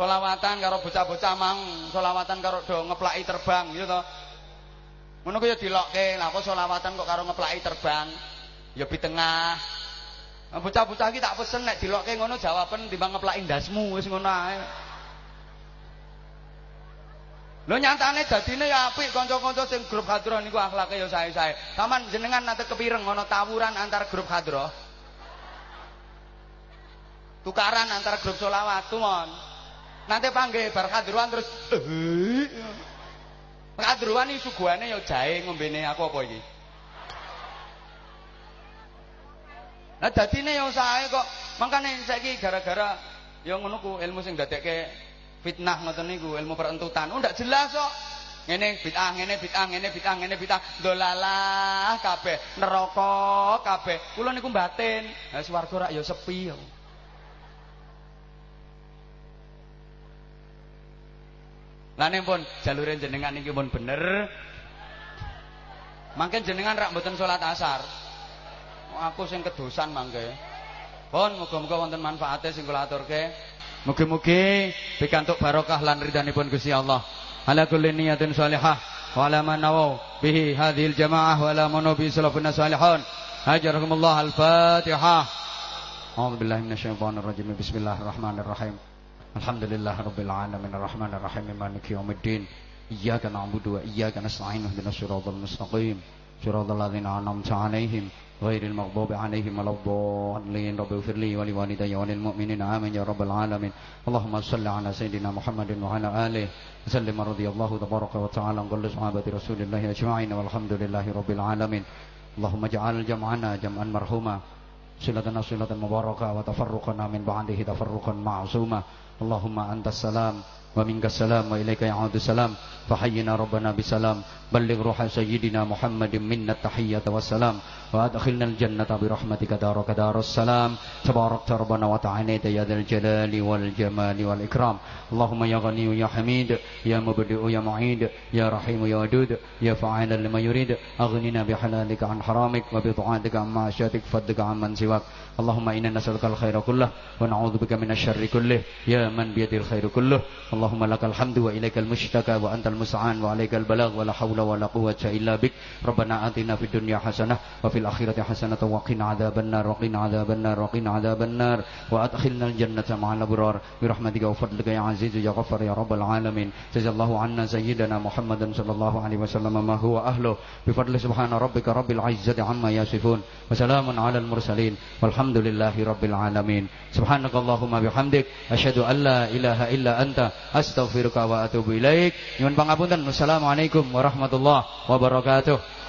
Selawatan karo bocah-bocah mang, selawatan karo do ngeplaki terbang gitu to. Ngono ku ya dilokke. Lah kok selawatan kok karo ngeplaki terbang? Ya di tengah. Bocah-bocah iki tak pesen nek dilokke ngono jawaban timbang ngeplaki ndasmu wis ngono ae. Lho nyatane dadine ya apik kanca-kanca sing grup hadroh niku akhlake ya sae-sae. Taman jenengan nate kepireng ana tawuran antar grup hadroh tukaran antara grup solawat mon nanti panggil bar terus eh kadruan ini suguhane ya jahe ngombene aku apa ini nah dadine ya usahae kok. Makanya saiki gara-gara ya ngono ku ilmu sing dadekke fitnah ngoten niku ilmu perentutan. Oh jelas kok. Ngene bid'ah ngene bid'ah ngene bid'ah ngene bid'ah. Dolalah kabeh neraka kabeh. Kula niku batin nah swarga rak ya sepi. ya Lane pun jalure jenengan iki pun bener. Mangke jenengan rak mboten salat asar. Aku sing kedosan mangke. Pun muga-muga wonten manfaate sing kula aturke. Mugi-mugi pikantuk barokah lan ridhanipun Gusti Allah. Ala kulli niyatin salihah wa ala man bihi hadhil jamaah wa ala manu bi salafun salihun. Ajarakumullah al-Fatihah. A'udzu billahi minasyaitonir rajim. Bismillahirrahmanirrahim. الحمد لله رب العالمين الرحمن الرحيم مالك يوم الدين إياك نعبد وإياك نستعين اهدنا الصراط المستقيم صراط الذين أنعمت عليهم غير المغضوب عليهم ولا الضالين رب اغفر لي ولوالدي وللمؤمنين آمين يا رب العالمين اللهم صل على سيدنا محمد وعلى آله وسلم رضي الله تبارك وتعالى عن كل صحابة رسول الله أجمعين والحمد لله رب العالمين اللهم اجعل جمعنا جمعا مرحوما صلتنا صلة مباركة وتفرقنا من بعده تفرقا معصوما اللهم أنت السلام ومنك السلام وإليك يعود السلام فحينا ربنا بسلام بلغ روح سيدنا محمد منا التحية والسلام وأدخلنا الجنة برحمتك دار السلام. تباركت ربنا وتعاليت يا ذا الجلال والجمال والإكرام. اللهم يا غني يا حميد يا مبدئ يا معيد يا رحيم يا ودود يا فعال لما يريد. أغننا بحلالك عن حرامك وبطاعتك عن معاشاتك فدك عن من سواك. اللهم إنا نسألك الخير كله ونعوذ بك من الشر كله. يا من بيد الخير كله. اللهم لك الحمد وإليك المشتكى وأنت المستعان وعليك البلاغ. ولا حول ولا قوة إلا بك. ربنا آتنا في الدنيا حسنة وفي fil akhirati hasanatan wa qina adzabannar wa qina adzabannar wa qina adzabannar wa adkhilna al jannata ma'al abrar. Bi rahmatika wa fadlika ya aziz ya ghaffar ya rabbal alamin. Jazakallahu anna sayyidana muhammadan sallallahu alaihi wasallam ma huwa ahlu bi fadli subhana rabbika rabbil izzati amma yasifun. Wa salamun alal mursalin. Walhamdulillahi rabbil alamin. Subhanakallahumma bihamdik. Asyhadu an la ilaha illa anta. Astaghfiruka wa atubu ilaik. Nyuwun pangapunten. Wassalamualaikum warahmatullahi wabarakatuh.